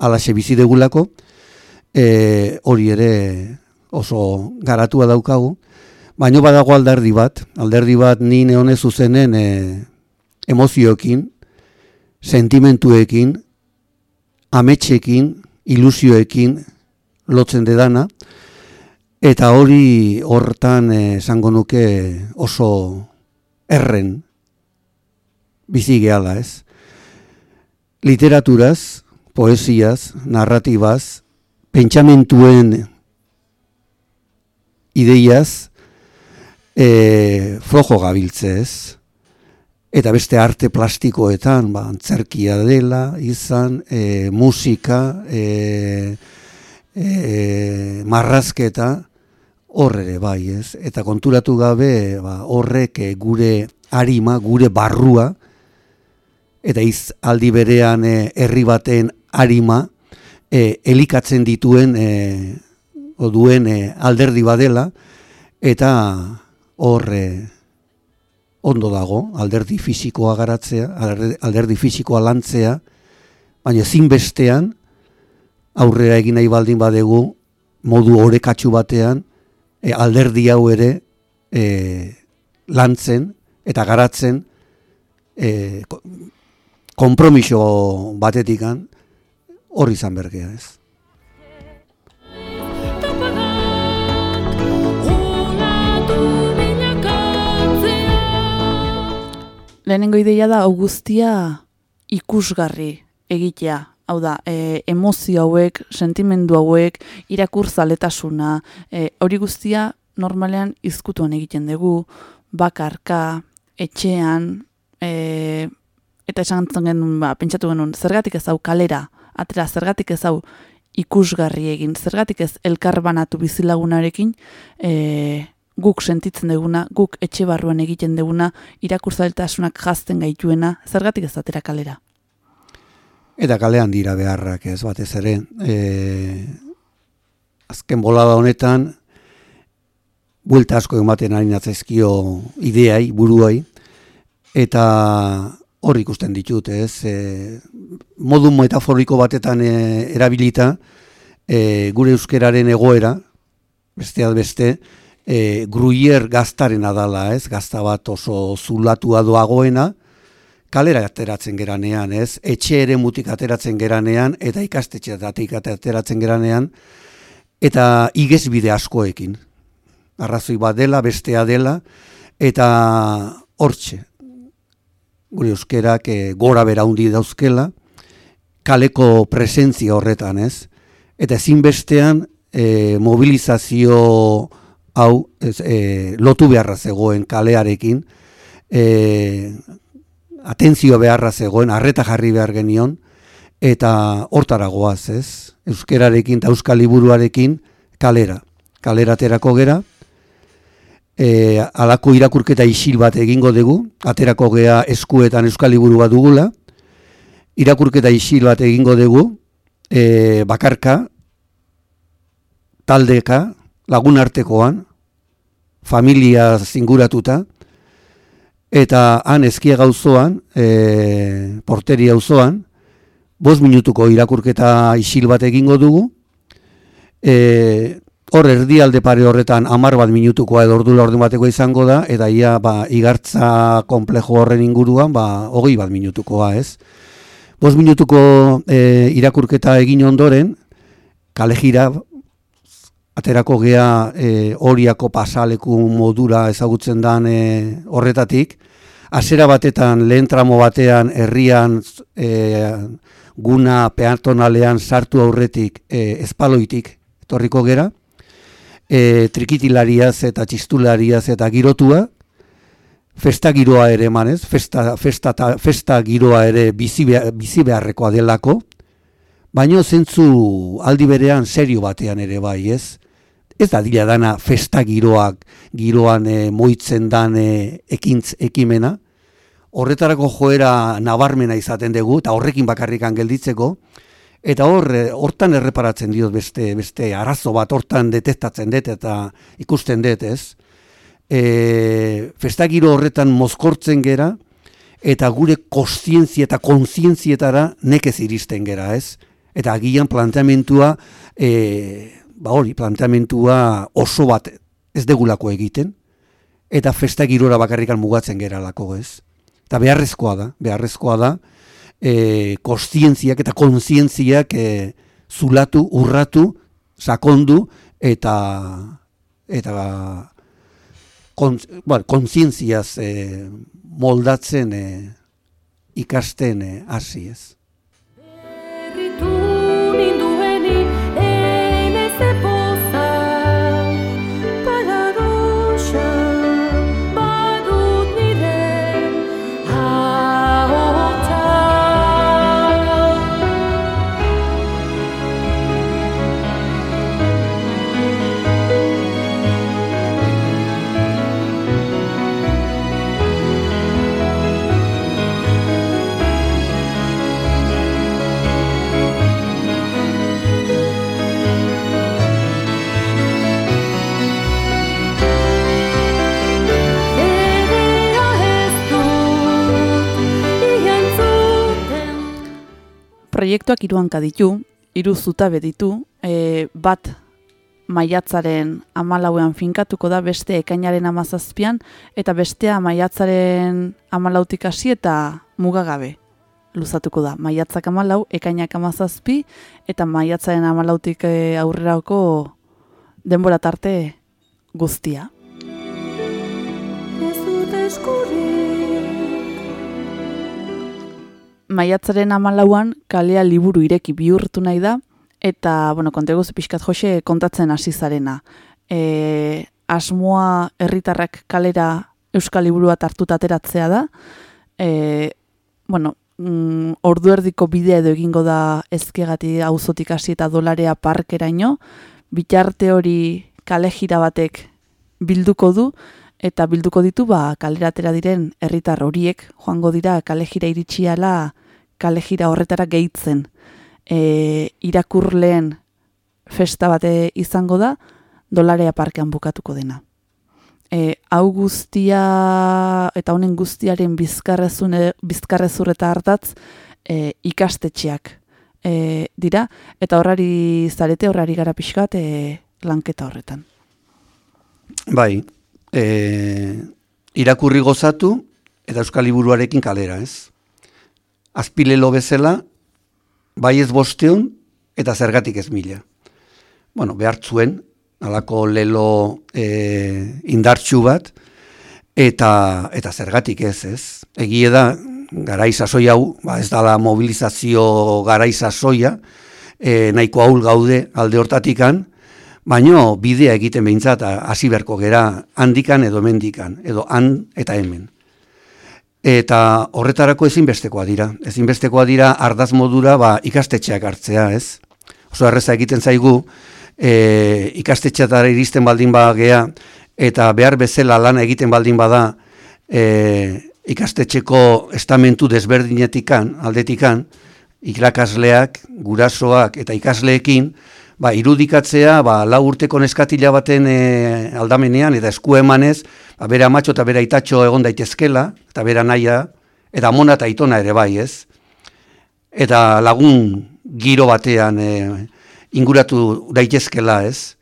alaxe bizi degulako, e, hori ere oso garatua daukagu, baino badago alderdi bat, alderdi bat ni neone zuzenen e, emozioekin, sentimentuekin, ametxekin, ilusioekin lotzen dedana, eta hori hortan eh, esango nuke oso erren bizi gehala, ez? Literaturaz, poesiaz, narratibaz, pentsamentuen ideiaz, e, flojo gabiltze ez. Eta beste arte plastikoetan, ba, antzerkia dela, izan, e, musika, e, e, marrazketa, horre bai ez. Eta konturatu gabe, ba, horrek e, gure harima, gure barrua, eta iz aldi berean e, herri baten harima, e, elikatzen dituen, e, o duen e, alderdi badela, eta horre, ondo dago, alderdi fisikoa garatzea, alderdi, fisikoa lantzea, baina ezin bestean, aurrera egin nahi baldin badegu, modu orekatsu batean, e, alderdi hau ere e, lantzen eta garatzen e, ko- konpromiso batetikan hor izan bergea ez. Lehenengo ideia da, hau guztia ikusgarri egitea. Hau da, e, emozio hauek, sentimendu hauek, irakur zaletasuna, e, hori guztia normalean izkutuan egiten dugu, bakarka, etxean, e, eta esan genuen, ba, pentsatu genuen, zergatik ez hau kalera, atera, zergatik ez hau ikusgarri egin, zergatik ez elkar banatu bizilagunarekin, e, guk sentitzen duguna, guk etxe barruan egiten duguna, irakurtzaltasunak jazten gaituena, zergatik ez atera kalera? Eta kalean dira beharrak ez batez ere. E, azken bolada honetan, buelta asko ematen ari natzaizkio ideai, buruai, eta hor ikusten ditut, ez? E, modu metaforiko batetan e, erabilita, e, gure euskeraren egoera, besteat beste, e, gruier gaztaren adala, ez? Gazta bat oso zulatua doagoena, kalera ateratzen geranean, ez? Etxe ere mutik ateratzen geranean, eta ikastetxeetatik ateratzen geranean, eta igezbide askoekin. Arrazoi bat dela, bestea dela, eta hortxe, gure euskerak e, gora bera hundi dauzkela, kaleko presentzia horretan, ez? Eta ezinbestean e, mobilizazio hau ez, e, lotu beharra zegoen kalearekin, e, atentzio beharra zegoen, arreta jarri behar genion, eta hortaragoaz, ez? Euskerarekin eta euskal liburuarekin kalera. Kalera terako gera, e, alako irakurketa isil bat egingo dugu, aterako gea eskuetan euskal liburu bat dugula, irakurketa isil bat egingo dugu, e, bakarka, taldeka, lagun artekoan, familia zinguratuta, eta han ezkia gauzoan, e, porteria auzoan, bost minutuko irakurketa isil bat egingo dugu, e, hor erdialde pare horretan amar bat minutukoa edo orden bateko izango da, eta ia ba, igartza komplejo horren inguruan, ba, hogei bat minutukoa ez. Bost minutuko e, irakurketa egin ondoren, kalejira, aterako gea e, horiako pasaleku modura ezagutzen dan e, horretatik, Hasiera batetan, lehen tramo batean, herrian, e, guna peatonalean sartu aurretik e, espaloitik, etorriko gera, e, trikitilariaz eta txistulariaz eta girotua, festa giroa ere emanez, festa, festa, ta, festa giroa ere bizi, bizi beharrekoa delako, baino zentzu aldi berean serio batean ere bai, ez? Ez da dila dana festa giroak, giroan e, moitzen dan e, ekintz, ekimena, horretarako joera nabarmena izaten dugu, eta horrekin bakarrikan gelditzeko, Eta hor, eh, hortan erreparatzen diot beste, beste arazo bat hortan detektatzen dut eta ikusten dut, ez? E, festagiro horretan mozkortzen gera eta gure kostientzia eta kontzientzietara nekez iristen gera, ez? Eta agian planteamentua, e, ba hori, planteamentua oso bat ez degulako egiten, eta festagirora bakarrikan mugatzen gera lako, ez? Eta beharrezkoa da, beharrezkoa da, e, kostientziak eta kontzientziak e, zulatu, urratu, sakondu eta eta kontzientziaz e, moldatzen e, ikasten e, hasi ez. Proiektuak hiruanka ditu, hiru zutabe ditu, e, bat maiatzaren amalauean finkatuko da beste ekainaren amazazpian, eta bestea maiatzaren amalautik hasi eta mugagabe luzatuko da. Maiatzak amalau, ekainak amazazpi, eta maiatzaren amalautik e, aurrerako denbora tarte guztia. Maiatzaren amalauan kalea liburu ireki bihurtu nahi da, eta, bueno, kontegoz pixkat jose kontatzen hasi zarena. E, asmoa herritarrak kalera euskal liburua hartuta ateratzea da, e, bueno, mm, ordu erdiko bidea edo egingo da ezkegati auzotik hasi eta dolarea parkeraino, bitarte hori kale batek bilduko du eta bilduko ditu ba kaleratera diren herritar horiek joango dira kalejira iritsiala kalejira horretara gehitzen. E, irakurleen festa bate izango da dolarea parkean bukatuko dena. E, hau guztia eta honen guztiaren bizkarrezune bizkarrezur eta hartatz e, ikastetxeak e, dira eta horrari zarete horrari gara pixkat e, lanketa horretan. Bai, e, irakurri gozatu eta Euskal Liburuarekin kalera, ez? Azpilelo bezala, bai ez bosteun eta zergatik ez mila. Bueno, behartzuen, alako lelo e, indartxu bat, eta, eta zergatik ez, ez? Egie da, garai sasoi hau, ba ez dala mobilizazio garai sasoia, e, nahiko ahul gaude alde hortatikan, baino bidea egiten behintzat hasi beharko gera handikan edo mendikan, edo han eta hemen. Eta horretarako ezinbestekoa dira. Ezinbestekoa dira ardaz modura ba, ikastetxeak hartzea, ez? Oso erreza egiten zaigu, e, ikastetxeatara iristen baldin bagea, eta behar bezala lana egiten baldin bada, e, ikastetxeko estamentu desberdinetikan, aldetikan, ikrakasleak, gurasoak eta ikasleekin, ba, irudikatzea, ba, lau urteko neskatila baten e, aldamenean, eta esku emanez, ba, bera matxo eta bera itatxo egon daitezkela, eta bera naia, eta mona eta itona ere bai, ez? Eta lagun giro batean e, inguratu daitezkela, ez?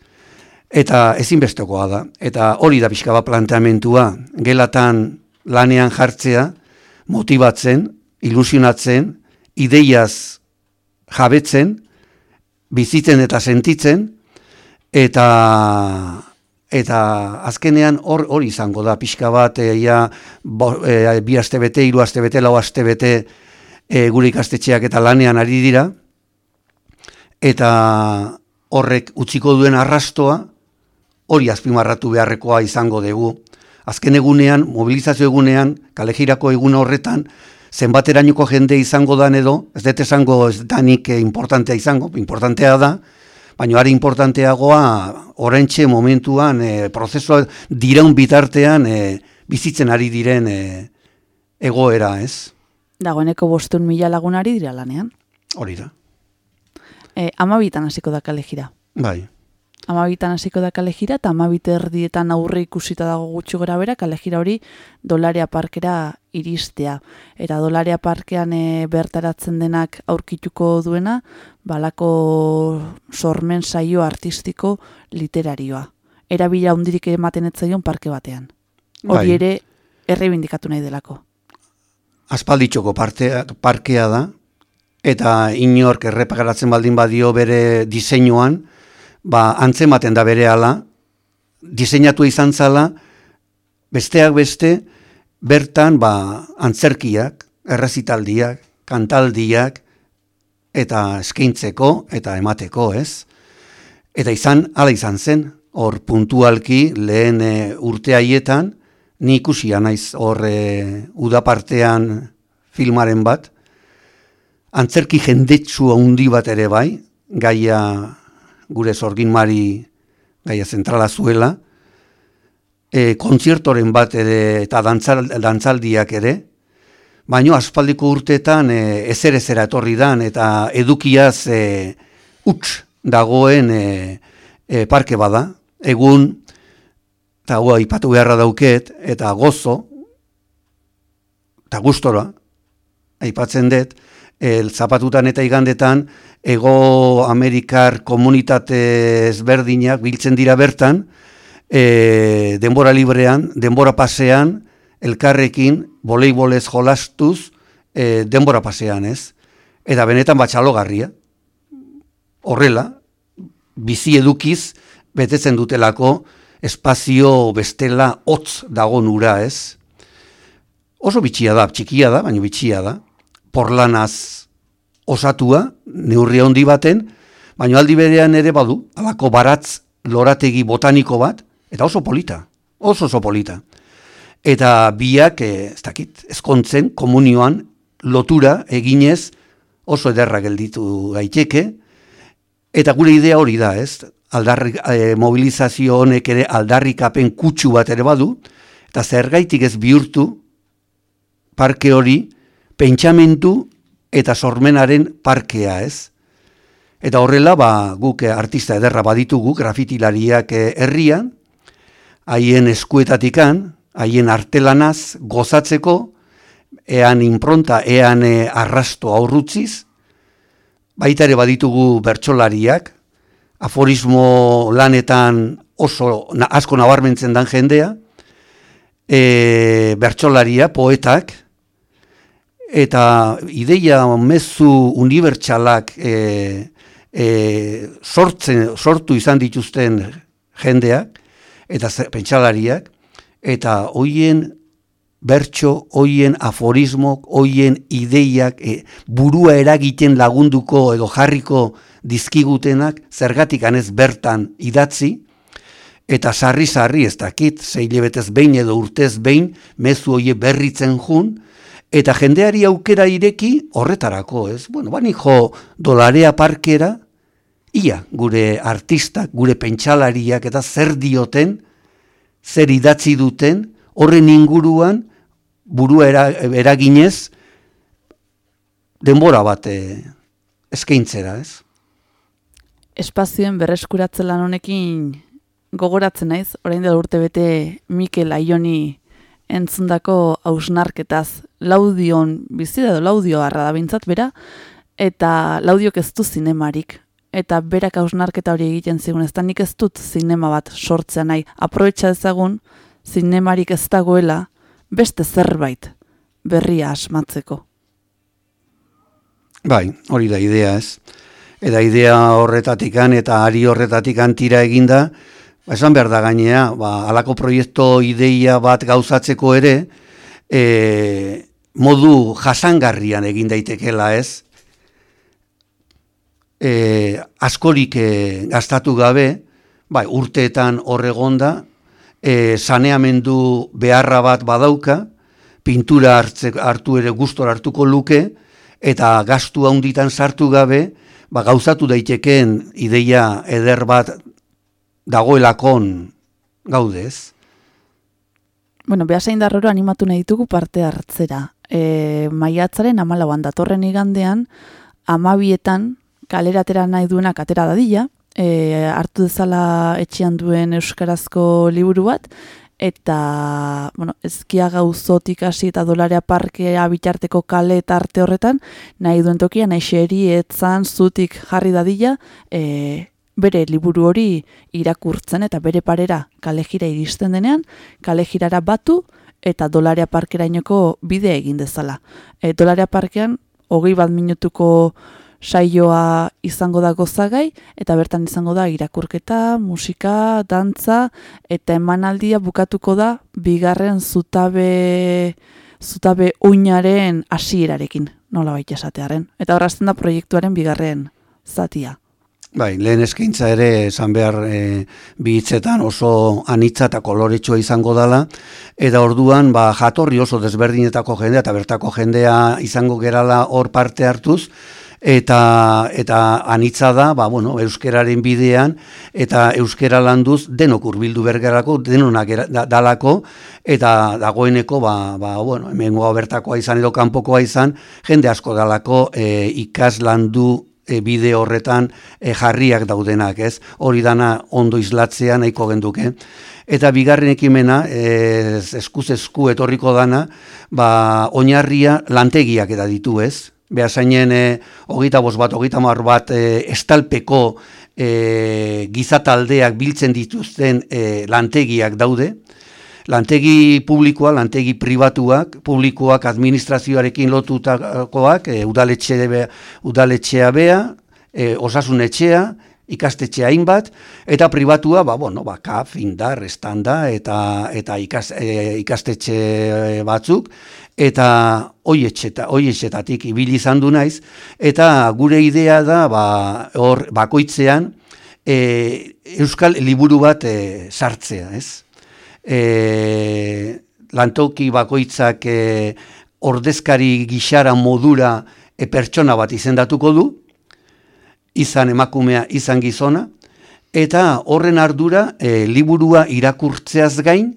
Eta ezinbestekoa da. Eta hori da pixka bat planteamentua, gelatan lanean jartzea, motibatzen, ilusionatzen, ideiaz jabetzen, bizitzen eta sentitzen, eta eta azkenean hor hori izango da pixka bat ja, bo, e, bi aste bete, hiru aste bete, lau aste bete e, gure ikastetxeak eta lanean ari dira. Eta horrek utziko duen arrastoa hori azpimarratu beharrekoa izango dugu. Azken egunean, mobilizazio egunean, kalejirako egun horretan, zenbaterainoko jende izango dan edo, ez dut esango ez danik importantea izango, importantea da, baina ari importanteagoa orentxe momentuan e, prozesua diraun bitartean e, bizitzen ari diren e, egoera, ez? Dagoeneko bostun mila lagunari dira lanean. Hori da. E, amabitan hasiko da kalejira. Bai amabitan hasiko da kalejira, eta amabit erdietan aurre ikusita dago gutxi gora bera, kalejira hori dolarea parkera iristea. Eta dolarea parkean e, bertaratzen denak aurkituko duena, balako sormen saio artistiko literarioa. Erabila hundirik ematen etzaion parke batean. Hori Bai. ere errebindikatu nahi delako. aspalditxoko partea, parkea da, eta inork errepagaratzen baldin badio bere diseinuan, ba, antzematen da bere ala, diseinatu izan zala, besteak beste, bertan ba, antzerkiak, errezitaldiak, kantaldiak, eta eskaintzeko eta emateko, ez? Eta izan, ala izan zen, hor puntualki lehen e, urte haietan, ni ikusia naiz hor e, udapartean filmaren bat, antzerki jendetsu handi bat ere bai, gaia gure zorgin mari gaia zentrala zuela, e, kontziertoren bat ere eta dantzal, dantzaldiak ere, baino aspaldiko urteetan e, ezer ezera etorri dan eta edukiaz e, uts dagoen e, e, parke bada, egun, eta hua ipatu beharra dauket, eta gozo, eta gustora, aipatzen dut, el zapatutan eta igandetan, ego amerikar komunitate ezberdinak biltzen dira bertan, e, denbora librean, denbora pasean, elkarrekin, voleibolez jolastuz, e, denbora pasean, ez? Eta benetan batxalogarria. Horrela, bizi edukiz, betetzen dutelako, espazio bestela hotz dago nura, ez? Oso bitxia da, txikia da, baina bitxia da. Porlanaz osatua, neurri handi baten, baina aldi berean ere badu, alako baratz lorategi botaniko bat, eta oso polita, oso oso polita. Eta biak, eh, ez dakit, ezkontzen, komunioan, lotura eginez oso ederra gelditu gaiteke, eta gure idea hori da, ez? aldarri, e, mobilizazio honek ere aldarrikapen kutsu bat ere badu, eta zergaitik ez bihurtu parke hori pentsamentu eta sormenaren parkea ez. Eta horrela, ba, guk eh, artista ederra baditugu, grafitilariak eh, herrian, haien eskuetatikan, haien artelanaz gozatzeko, ean impronta, ean e, arrasto aurrutziz, baita ere baditugu bertsolariak, aforismo lanetan oso na, asko nabarmentzen dan jendea, e, bertsolaria, poetak, eta ideia mezu unibertsalak e, e, sortzen, sortu izan dituzten jendeak, eta pentsalariak, eta hoien bertso, hoien aforismok, hoien ideiak e, burua eragiten lagunduko edo jarriko dizkigutenak zergatik anez bertan idatzi, eta sarri-sarri ez dakit, zeile betez behin edo urtez behin, mezu hoie berritzen jun, eta jendeari aukera ireki horretarako, ez? Bueno, bani jo dolarea parkera, ia gure artistak, gure pentsalariak eta zer dioten, zer idatzi duten, horren inguruan, burua eraginez, denbora bat eh, eskaintzera, ez? Espazioen berreskuratze lan honekin gogoratzen naiz, orain dela urte bete Mikel Aioni entzundako hausnarketaz laudion bizi da laudio harra da bintzat bera, eta laudiok ez du zinemarik. Eta berak hausnarketa hori egiten zigun, ez nik ez dut zinema bat sortzea nahi. Aproetxa ezagun, zinemarik ez dagoela, beste zerbait berria asmatzeko. Bai, hori da idea ez. Eta idea horretatikan eta ari horretatikan tira eginda, ba, esan behar da gainea, ba, alako proiektu ideia bat gauzatzeko ere, e, modu jasangarrian egin daitekela ez, e, askorik e, gastatu gabe, bai, urteetan horregonda, e, saneamendu beharra bat badauka, pintura hartze, hartu ere gustor hartuko luke, eta gastu handitan sartu gabe, ba, gauzatu daitekeen ideia eder bat dagoelakon gaudez. Bueno, behasain darroro animatu nahi ditugu parte hartzera. E, maiatzaren amalauan datorren igandean, amabietan kaleratera nahi duenak atera dadila, e, hartu dezala etxean duen euskarazko liburu bat, eta bueno, ezkia gauzotik hasi eta dolarea parkea bitarteko kale eta arte horretan, nahi duen tokian, nahi xeri etzan zutik jarri dadila, e, bere liburu hori irakurtzen eta bere parera kalejira iristen denean, kalejirara batu eta dolarea parkerainoko bide egin dezala. E, dolarea parkean, hogei bat minutuko saioa izango da gozagai, eta bertan izango da irakurketa, musika, dantza, eta emanaldia bukatuko da bigarren zutabe, zutabe uinaren hasierarekin nola baita esatearen. Eta horrazten da proiektuaren bigarren zatia. Bai, lehen eskaintza ere esan behar e, bi hitzetan oso anitza eta koloretsua izango dala, eta orduan ba, jatorri oso desberdinetako jendea eta bertako jendea izango gerala hor parte hartuz, eta eta anitza da, ba, bueno, euskeraren bidean eta euskera landuz denok hurbildu bergerako, denonak dalako. Eta dagoeneko ba, ba, bueno, hemengoa bertakoa izan edo kanpokoa izan, jende asko dalako e, ikaslandu e, bide horretan e, jarriak daudenak, ez? Hori dana ondo islatzea nahiko genduke. Eta bigarren ekimena, ez, eskuz esku etorriko dana, ba, oinarria lantegiak eda ditu, ez? behasainen e, hogeita bost bat, hogeita mar bat e, estalpeko e, gizataldeak biltzen dituzten e, lantegiak daude. Lantegi publikoa, lantegi pribatuak, publikoak administrazioarekin lotutakoak, e, udaletxe, udaletxea bea, e, osasun etxea, ikastetxe hainbat, eta pribatua, ba, bueno, ba, kaf, indar, estanda, eta, eta ikas, e, ikastetxe batzuk, eta hoietxeta, hoietxetatik ibili izan du naiz, eta gure idea da, ba, hor, bakoitzean, e, euskal liburu bat e, sartzea, ez? E, lantoki bakoitzak e, ordezkari gixara modura e, pertsona bat izendatuko du, izan emakumea, izan gizona, eta horren ardura e, liburua irakurtzeaz gain,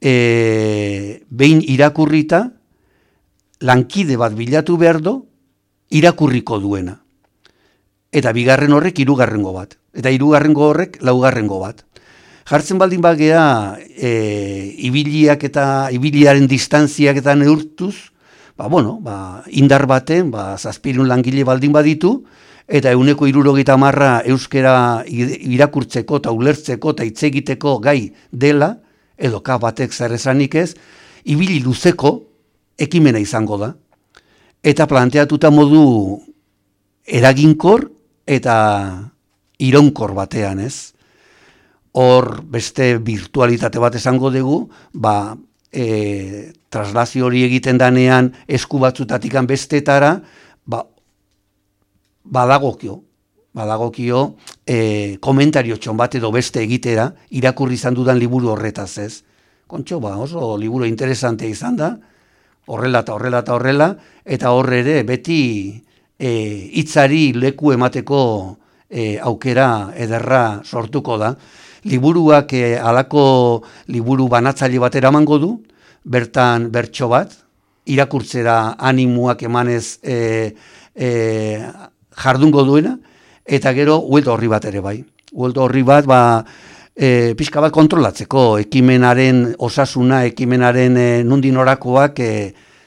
e, behin irakurrita, lankide bat bilatu behar do, irakurriko duena. Eta bigarren horrek hirugarrengo bat. Eta hirugarrengo horrek laugarrengo bat. Jartzen baldin bagea e, ibiliak eta ibiliaren distantziak eta neurtuz, ba, bueno, ba, indar baten, ba, zazpirun langile baldin baditu, eta euneko irurogeita marra euskera irakurtzeko eta ulertzeko eta itzegiteko gai dela, edo ka batek zer esanik ez, ibili luzeko ekimena izango da. Eta planteatuta modu eraginkor eta ironkor batean ez. Hor beste virtualitate bat esango dugu, ba, e, traslazio hori egiten danean esku batzutatikan bestetara, ba, badagokio, badagokio e, komentario txon bat edo beste egitera, irakurri izan dudan liburu horretaz ez. Kontxo, ba, oso liburu interesante izan da, horrela eta horrela eta horrela, eta horre ere beti e, hitzari leku emateko e, aukera ederra sortuko da. Liburuak e, alako liburu banatzaile bat eramango du, bertan bertso bat, irakurtzera animuak emanez e, e, jardungo duena, eta gero huelto horri bat ere bai. Huelto horri bat, ba, e, pixka bat kontrolatzeko, ekimenaren osasuna, ekimenaren e, nundin orakoak, e,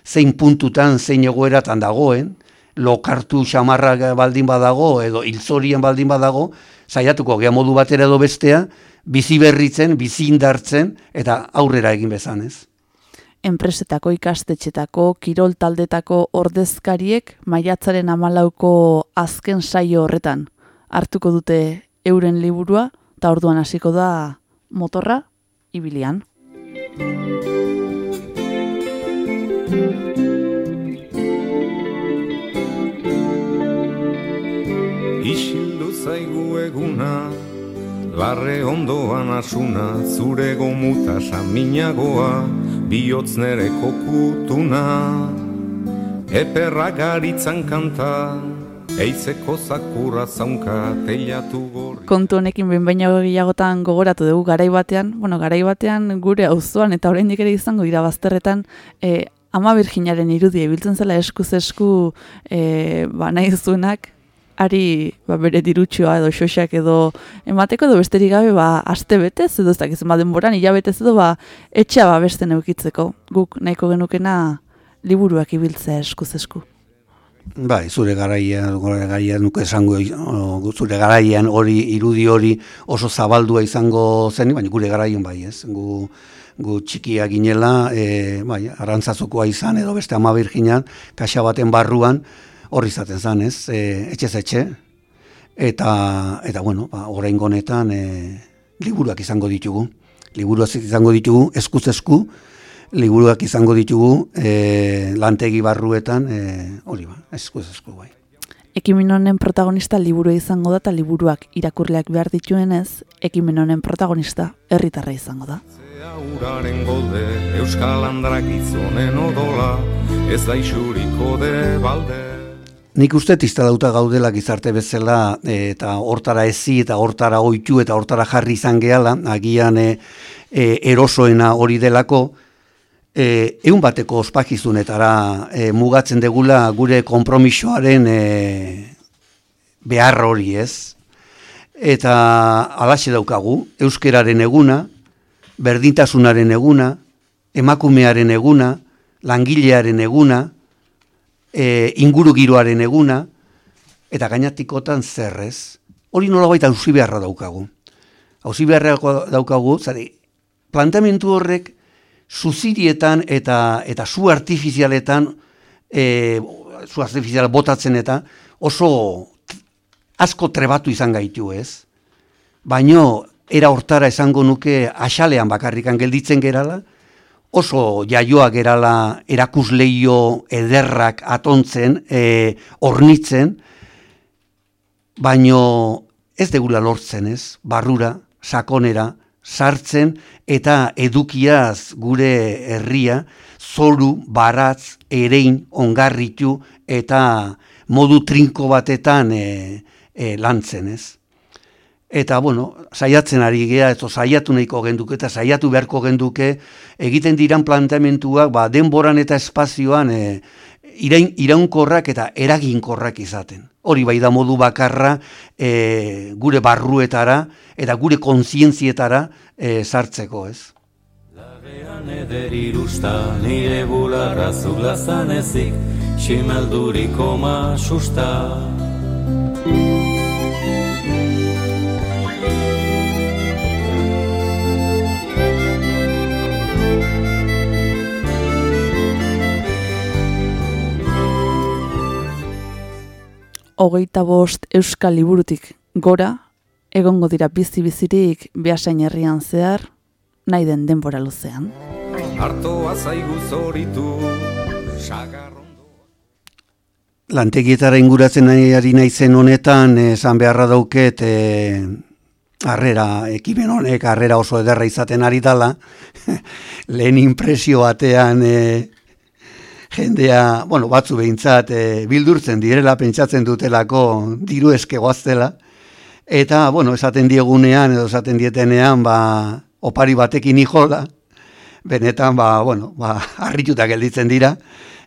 zein puntutan, zein egoeratan dagoen, lokartu xamarra baldin badago, edo hilzorien baldin badago, saiatuko gea modu batera edo bestea, bizi berritzen, bizi indartzen, eta aurrera egin bezanez enpresetako ikastetxetako, kirol taldetako ordezkariek maiatzaren amalauko azken saio horretan hartuko dute euren liburua, eta orduan hasiko da motorra ibilian. Isildu zaigu eguna, larre ondoan asuna, zure gomuta saminagoa, bihotz nere kokutuna. Eperra garitzan kanta Eizeko zakura zaunka teilatu gorri. Kontu honekin behin baina gehiagotan gogoratu dugu garai batean, bueno, garai batean gure auzoan eta oraindik ere izango dira bazterretan, e, ama virginaren irudi ibiltzen zela eskuz esku e, ba, nahi zuenak, ari ba, bere dirutxoa edo xoxak edo emateko edo besterik gabe ba, aste betez edo ez dakiz ma denboran hilabetez edo ba, etxea ba, beste neukitzeko. Guk nahiko genukena liburuak ibiltzea eskuz esku. Bai, zure garaian, gure garaian nuke esango, zure garaian hori irudi hori oso zabaldua izango zen, baina gure garaian bai ez. Gu, gu txikia ginela, e, bai, arantzazukoa izan edo beste ama virginan, kaxa baten barruan, horri zaten zan, ez, e, etxez etxe, eta, eta bueno, ba, orain gonetan e, liburuak izango ditugu. Liburuak izango ditugu, eskuz esku, liburuak izango ditugu e, lantegi barruetan, e, hori ba, eskuz esku bai. Ekimen honen protagonista liburu izango da eta liburuak irakurleak behar dituenez, ekimen honen protagonista herritarra izango da. Uraren golde, Euskal Andrak izonen odola, ez da isuriko de balde. Nik uste dauta gaudela gizarte bezala e, eta hortara ezi eta hortara oitu eta hortara jarri izan gehala, agian e, e, erosoena hori delako, e, eun bateko ospakizunetara e, mugatzen degula gure kompromisoaren e, behar hori ez. Eta alaxe daukagu, euskeraren eguna, berdintasunaren eguna, emakumearen eguna, langilearen eguna, e, inguru giroaren eguna, eta gainatikotan zerrez, hori nola baita hausi beharra daukagu. Hausi beharra daukagu, zari, plantamentu horrek, zuzirietan eta eta zu artifizialetan, e, zu artifizial botatzen eta oso asko trebatu izan gaitu ez. Baino, era hortara esango nuke asalean bakarrikan gelditzen gerala, oso jaioa gerala erakusleio ederrak atontzen, e, ornitzen, baino ez degula lortzen ez, barrura, sakonera, sartzen eta edukiaz gure herria, zoru, baratz, erein, ongarritu eta modu trinko batetan e, e, lantzen ez. Eta bueno, saiatzen ari gea, eto saiatu nahiko genduke, eta saiatu beharko genduke, egiten diran planteamentuak, ba, denboran eta espazioan, e, irain, iraunkorrak eta eraginkorrak izaten. Hori bai da modu bakarra e, gure barruetara eta gure kontzientzietara e, sartzeko, ez? Lagean eder irusta, nire bularra zulazan ezik, ximelduriko ma Hogeita bost euskal liburutik gora, egongo dira bizi-bizirik behasain herrian zehar, nahi den denbora luzean. Artoa zaigu zoritu. Lantegietara inguratzen ari naizen honetan, esan beharra dauket, e, harrera, ekimen honek, harrera oso ederra izaten ari dala, lehen impresio batean e, jendea, bueno, batzu behintzat, e, bildurtzen direla, pentsatzen dutelako diru eske goaztela, eta, bueno, esaten diegunean, edo esaten dietenean, ba, opari batekin ijola, benetan, ba, bueno, ba, harrituta gelditzen dira,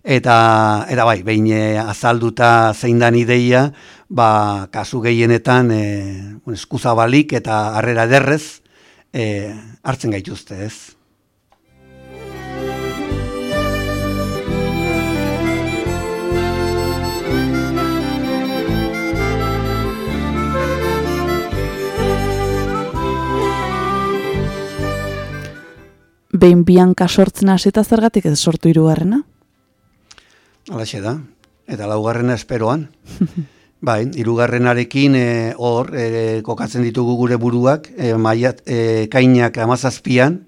eta, eta bai, behin eh, azalduta zein dan ideia, ba, kasu gehienetan, e, bueno, eskuzabalik eta harrera derrez, e, hartzen gaituzte, ez? Behin bianka sortzen hasita zergatik ez sortu hirugarrena? Alaxe da, eta laugarrena esperoan. bai, hirugarrenarekin eh, hor e, kokatzen ditugu gure buruak, e, maiat, e, kainak amazazpian,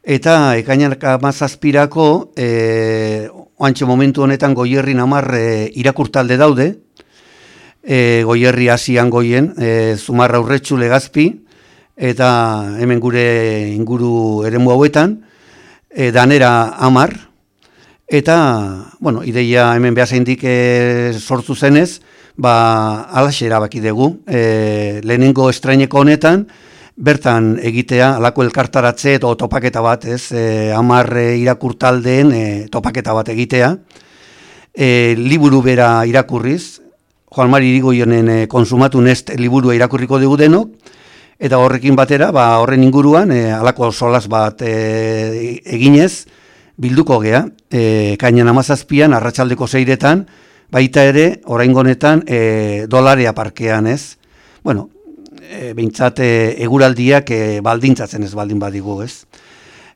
eta ekainak amazazpirako, e, oantxe momentu honetan goierri namar e, irakurtalde daude, e, goierri hasian goien, e, zumarra urretxu legazpi, eta hemen gure inguru eremu hauetan, e, danera amar, eta, bueno, ideia hemen behazaindik e, sortu zenez, ba, alaxe erabaki dugu, e, lehenengo estraineko honetan, bertan egitea, alako elkartaratze edo topaketa bat, ez, e, amar irakurtaldeen e, topaketa bat egitea, e, liburu bera irakurriz, Juan Mari Irigoionen e, konsumatu nest liburua irakurriko dugu denok, eta horrekin batera, ba, horren inguruan, e, alako solas bat e, eginez, bilduko gea, e, kainan amazazpian, arratsaldeko zeiretan, baita ere, orain honetan e, dolarea parkean ez. Bueno, e, behintzat e, eguraldiak e, baldintzatzen ez baldin badigu ez.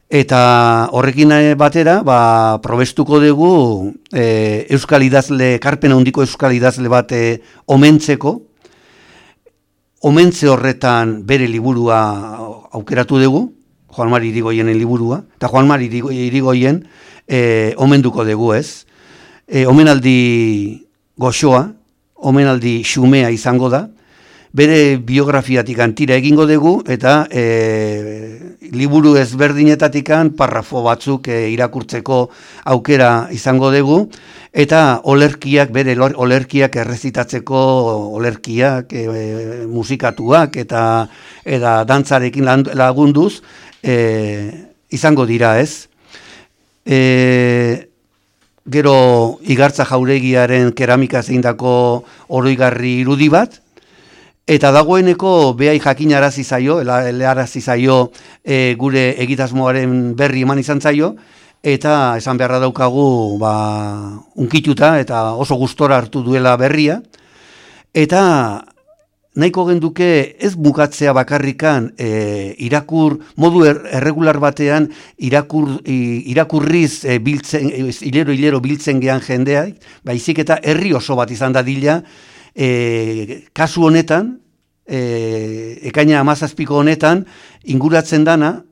Eta horrekin batera, ba, probestuko dugu e, euskal idazle, karpen handiko euskal idazle bat e, omentzeko, omentze horretan bere liburua aukeratu dugu, Juan Mari Irigoyenen liburua, eta Juan Mari Irigoyen e, omenduko dugu ez. E, omenaldi goxoa, omenaldi xumea izango da, bere biografiatik antira egingo dugu, eta e, liburu ezberdinetatikan parrafo batzuk e, irakurtzeko aukera izango dugu, eta olerkiak, bere olerkiak errezitatzeko olerkiak, e, musikatuak eta eta dantzarekin lagunduz e, izango dira ez. E, gero igartza jauregiaren keramika zeindako oroigarri irudi bat, Eta dagoeneko behai jakinarazi zaio, elearazi zaio e, gure egitasmoaren berri eman izan zaio, eta esan beharra daukagu ba, unkituta eta oso gustora hartu duela berria. Eta nahiko genduke ez bukatzea bakarrikan e, irakur, modu er, erregular batean irakur, irakurriz e, biltzen, hilero hilero biltzen gean jendea, baizik eta herri oso bat izan da dila, e, kasu honetan, e, ekaina amazazpiko honetan, inguratzen dana,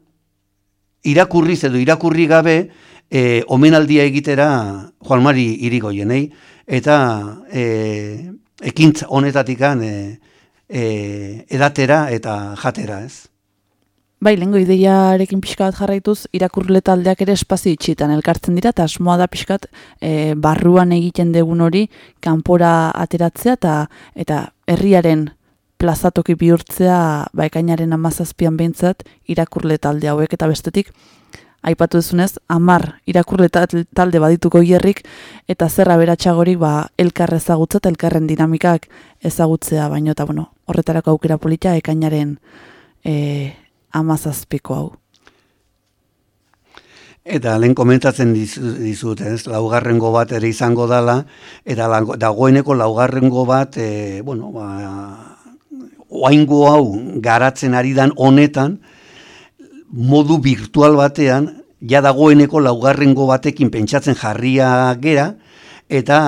irakurriz edo irakurri gabe, e, omenaldia egitera Juan Mari irigoien, eta e, ekintz honetatikan e, e, edatera eta jatera, ez? Bai, lengo ideiarekin pixka bat jarraituz, irakurle taldeak ere espazio itxitan elkartzen dira, eta asmoa da pixkat e, barruan egiten degun hori kanpora ateratzea eta eta herriaren plazatoki bihurtzea ba, ekainaren amazazpian behintzat irakurle talde hauek. Eta bestetik aipatu duzunez, amar irakurle tal- talde badituko hierrik eta zerra beratxagorik ba, elkar ezagutza eta elkarren dinamikak ezagutzea baino eta bueno, horretarako aukera polita ekainaren e, amazazpiko hau. Eta lehen komentatzen dizu- dizut, ez, laugarrengo bat ere izango dala, eta dagoeneko laugarrengo bat, e, bueno, ba, oaingo hau garatzen ari dan honetan, modu virtual batean, ja dagoeneko laugarrengo batekin pentsatzen jarria gera, eta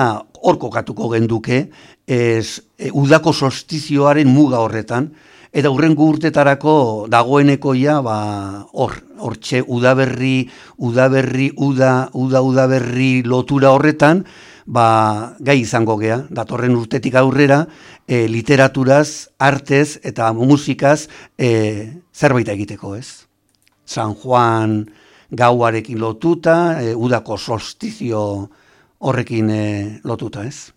hor kokatuko genduke, ez, e, udako solstizioaren muga horretan, eta hurrengo urtetarako dagoeneko ja, ba, hor, hortxe udaberri, udaberri, uda, uda, udaberri lotura horretan, ba, gai izango gea, datorren urtetik aurrera, e, literaturaz, artez eta musikaz e, zerbait egiteko, ez? San Juan gauarekin lotuta, e, udako solstizio horrekin e, lotuta, ez?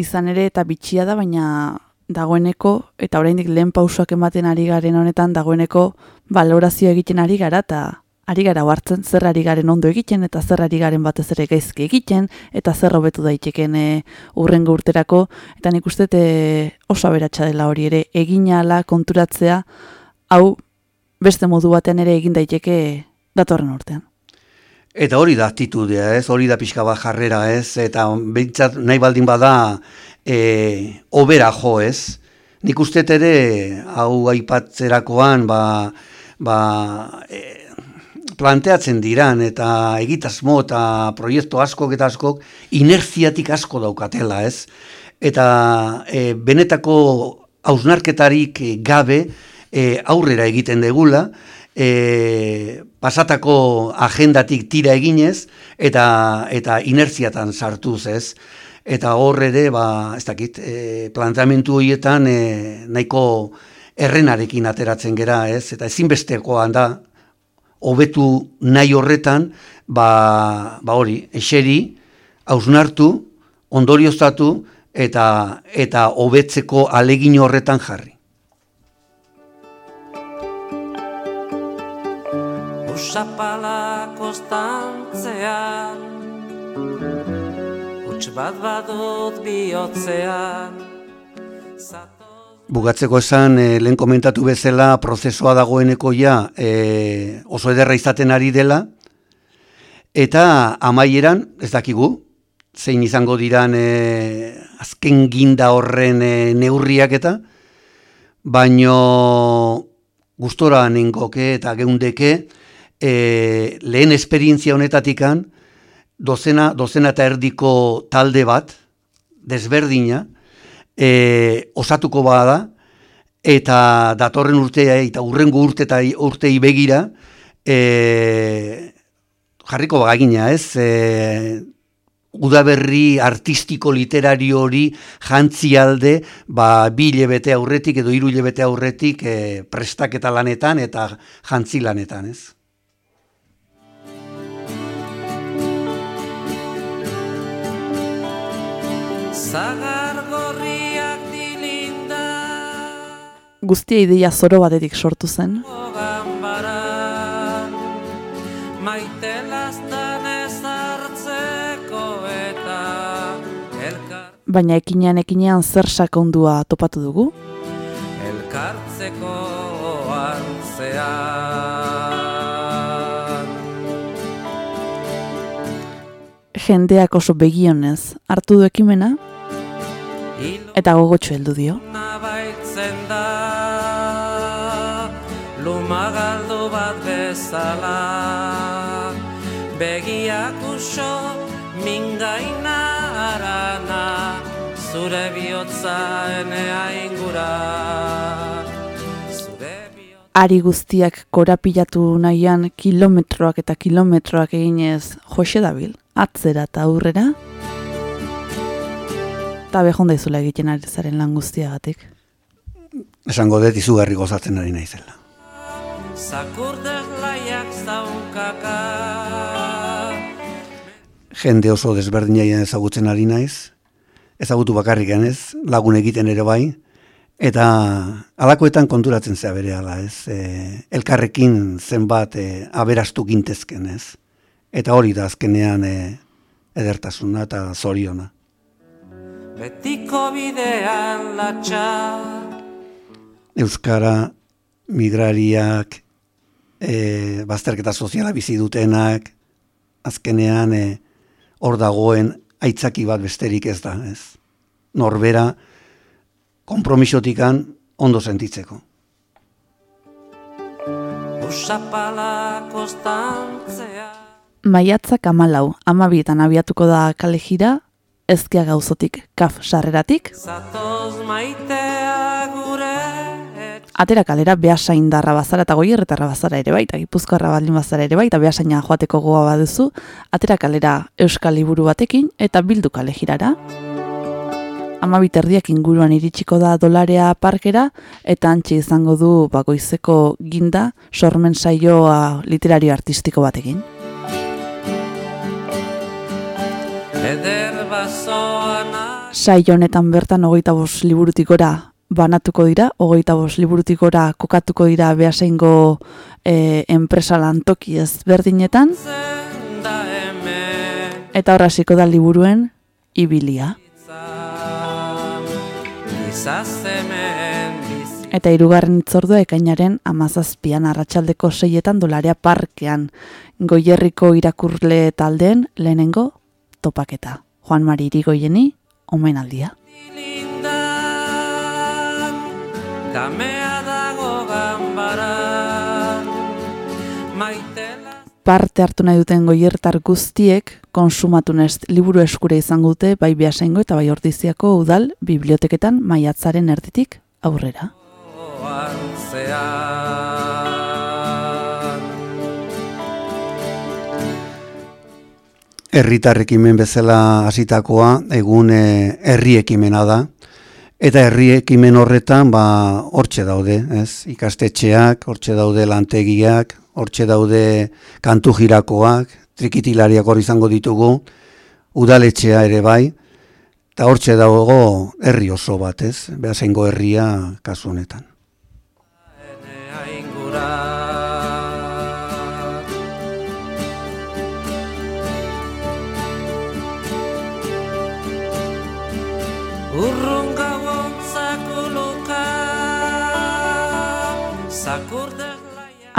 Izan ere eta bitxia da, baina dagoeneko, eta oraindik lehen pausoak ematen ari garen honetan, dagoeneko valorazio egiten ari gara, eta ari gara hartzen zer ari garen ondo egiten, eta zer ari garen batez ere gaizki egiten, eta zer hobetu daiteken e, urrengo urterako, eta nik uste e, oso aberatsa dela hori ere, egin ala konturatzea, hau beste modu batean ere egin daiteke datorren urtean. Eta hori da aktitudea, ez? Hori da pixka bat jarrera, ez? Eta behintzat nahi baldin bada e, obera jo, ez? Nik uste ere hau aipatzerakoan ba, ba, e, planteatzen diran eta egitasmo eta proiektu askok eta askok inerziatik asko daukatela, ez? Eta e, benetako hausnarketarik e, gabe e, aurrera egiten degula, e, pasatako agendatik tira eginez eta eta inerziatan sartuz, ez? Eta hor ere, ba, ez dakit, e, planteamentu horietan e, nahiko errenarekin ateratzen gera, ez? Eta ezinbestekoan da hobetu nahi horretan, ba, ba hori, eseri, hausnartu, ondorioztatu eta eta hobetzeko alegin horretan jarri. Usapala kostantzean Huts bat badut bihotzean. Bugatzeko esan, e, lehen komentatu bezala, prozesua dagoeneko ja e, oso ederra izaten ari dela, eta amaieran, ez dakigu, zein izango diran e, azken ginda horren e, neurriak eta, baino gustora nengoke eta geundeke, e, lehen esperientzia honetatikan, dozena, dozena eta erdiko talde bat, desberdina, e, osatuko bada, eta datorren urtea eta urrengo urte eta urtei begira, e, jarriko bagina, ez? E, udaberri artistiko literario hori jantzi alde ba, bi hilebete aurretik edo hiru hilebete aurretik e, prestaketa lanetan eta jantzi lanetan, ez? Zagar gorriak dilinda. Guztia ideia zoro batetik sortu zen, Ganbaran Maite lastan ez hartzeko eta Elkar, baina ekinean ekinean zer sakondua topatu dugu, elkartzeko antzean jendeak oso begionez hartu du ekimena, eta gogotxo heldu dio. Baitzen da Lumagaldu bat bezala. Begiak uso mingaina arana Zure bihotza enea ingura. Ari guztiak korapilatu nahian kilometroak eta kilometroak eginez jose dabil, atzera eta aurrera, eta behonda izula egiten ari zaren lan guztiagatik. esango dut izugarri gozatzen ari naizela. Zakurdez laiak zaunkaka Jende oso desberdinaien ezagutzen ari naiz, ezagutu bakarrik ez, lagun egiten ere bai, eta alakoetan konturatzen zea bere ala, ez, e, elkarrekin zenbat e, aberastu gintezken, ez. Eta hori da azkenean e, edertasuna eta zoriona. Betiko bidean latxa Euskara, migrariak, e, bazterketa soziala bizi dutenak, azkenean e, hor dagoen aitzaki bat besterik ez da, ez. Norbera, kompromisotikan ondo sentitzeko. Maiatzak amalau, amabietan abiatuko da kale jira, ezkia gauzotik, kaf sarreratik, Zatoz maitea gure etxe atera kalera behasain darra bazara eta goierretarra bazara ere bai, eta gipuzkoarra baldin bazara ere bai, eta behasaina joateko goa baduzu, atera kalera euskal liburu batekin, eta bildu kale jirara. Amabit erdiak inguruan iritsiko da dolarea parkera, eta antxe izango du bagoizeko ginda sormen saioa literario artistiko batekin. Saio honetan bertan hogeita bost liburutik gora banatuko dira, hogeita bost liburutik gora kokatuko dira behaseingo e, enpresa lantoki da hemen eta horra hasiko da liburuen ibilia. Eta hirugarren itzordua ekainaren amazazpian arratsaldeko seietan dolarea parkean, goierriko irakurle taldeen lehenengo topaketa. Juan Mari Irigoieni, omenaldia. Kamea dago ganbara Maitela parte hartu nahi duten goiertar guztiek konsumatunest liburu eskure izango dute bai behasaingo eta bai ordiziako udal biblioteketan maiatzaren erditik aurrera. Oantzean Herritar ekimen bezala hasitakoa egun eh, herri ekimena da. Eta herri ekimen horretan ba hortxe daude, ez? Ikastetxeak, hortxe daude lantegiak, hortxe daude kantu jirakoak, trikitilariak hor izango ditugu, udaletxea ere bai, eta hortxe dago herri oso bat, ez? Behasengo herria kasu honetan.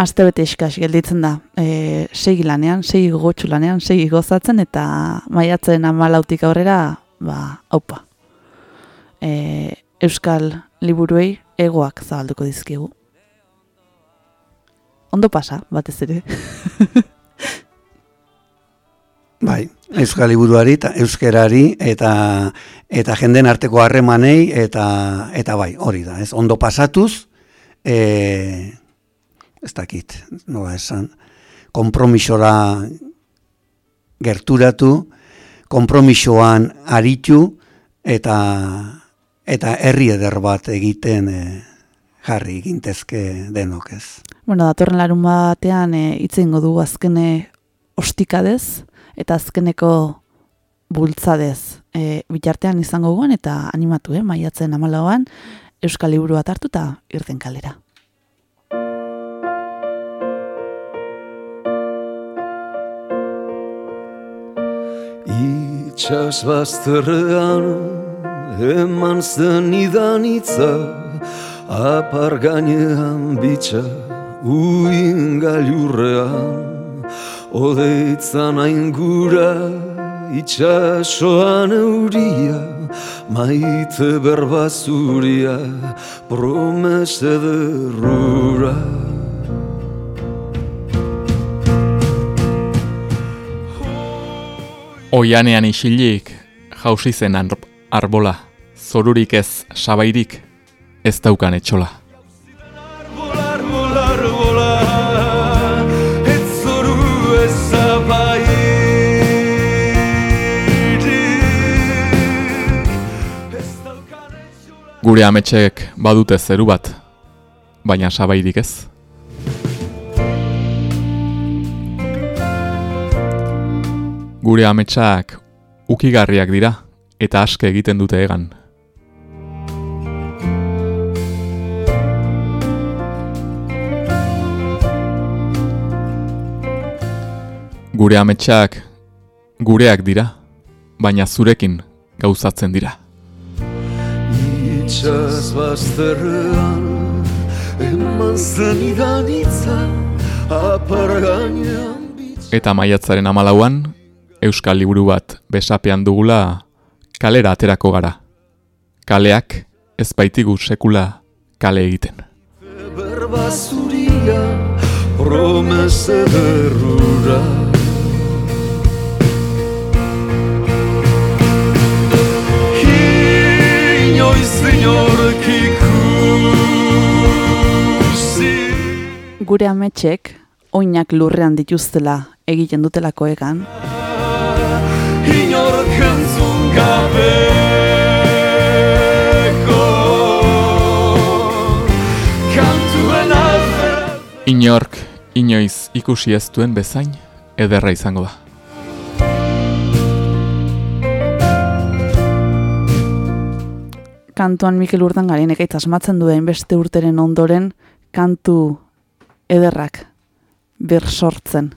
Aste bete eskas gelditzen da, e, segi lanean, segi gotxu lanean, segi gozatzen eta maiatzen amalautik aurrera, ba, haupa. E, Euskal liburuei egoak zabalduko dizkigu. Ondo pasa, batez ere. Bai, euskal liburuari eta euskerari eta eta jenden arteko harremanei eta eta bai, hori da, ez? Ondo pasatuz, eh ez dakit, nola esan, konpromisora gerturatu, konpromisoan aritu eta eta herri eder bat egiten eh, jarri gintezke denok, ez? Bueno, datorren larun batean e, hitz egingo dugu azkene ostikadez eta azkeneko bultzadez. E, bitartean izango guan eta animatu, eh, maiatzen amalauan Euskal Liburu bat hartu eta irten kalera. Itxas bazterrean eman zen idanitza Apar gainean bitxa uin gailurrean. Odeitzan aingura itxasoan euria Maite berbazuria promese derrura Oianean isilik, jausi zen ar- arbola, zorurik ez sabairik, ez daukan etxola. Gure ametxek badute zeru bat, baina sabairik ez. Gure ametsak ukigarriak dira eta aske egiten dute egan. Gure ametsak gureak dira, baina zurekin gauzatzen dira. Itxaz bazterrean Eman zenidan itza Apar gainean Eta maiatzaren amalauan, Euskal Liburu bat besapean dugula kalera aterako gara. Kaleak ez baitigu sekula kale egiten. Berba zuria Promese derrura Inoiz inork ikusi Gure ametsek, oinak lurrean dituztela egiten dutelako egan, Inork gabeko Kantuen alfera Inork, inoiz ikusi ez duen bezain, ederra izango da. kantuan Mikel Urdangarin ekaitz asmatzen duen beste urteren ondoren kantu ederrak bir sortzen.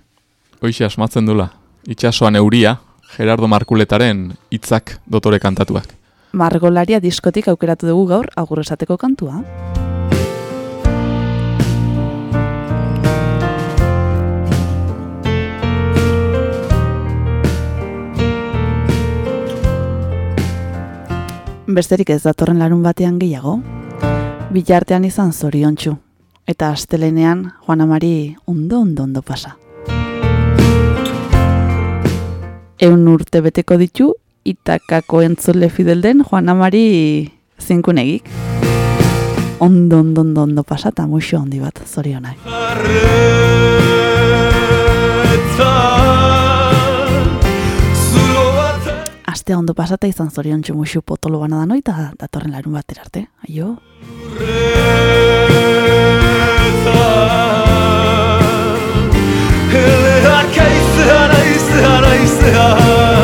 Hoixe asmatzen dula. Itxasoan euria, Gerardo Markuletaren hitzak dotore kantatuak. Margolaria diskotik aukeratu dugu gaur agur esateko kantua. Besterik ez datorren larun batean gehiago. Bilartean izan zoriontsu. Eta astelenean Juan Amari ondo ondo ondo pasa. Eun urte beteko ditu, itakako entzule fidel den Juan Amari zinkunegik. Ondo ondo ondo ondo pasa eta muixo handi bat zorionak. Bat Astea ondo pasata izan zoriontsu muixu potolo bana da noita datorren larun batera arte. Aio? Eleak aizean, aizean, aizean her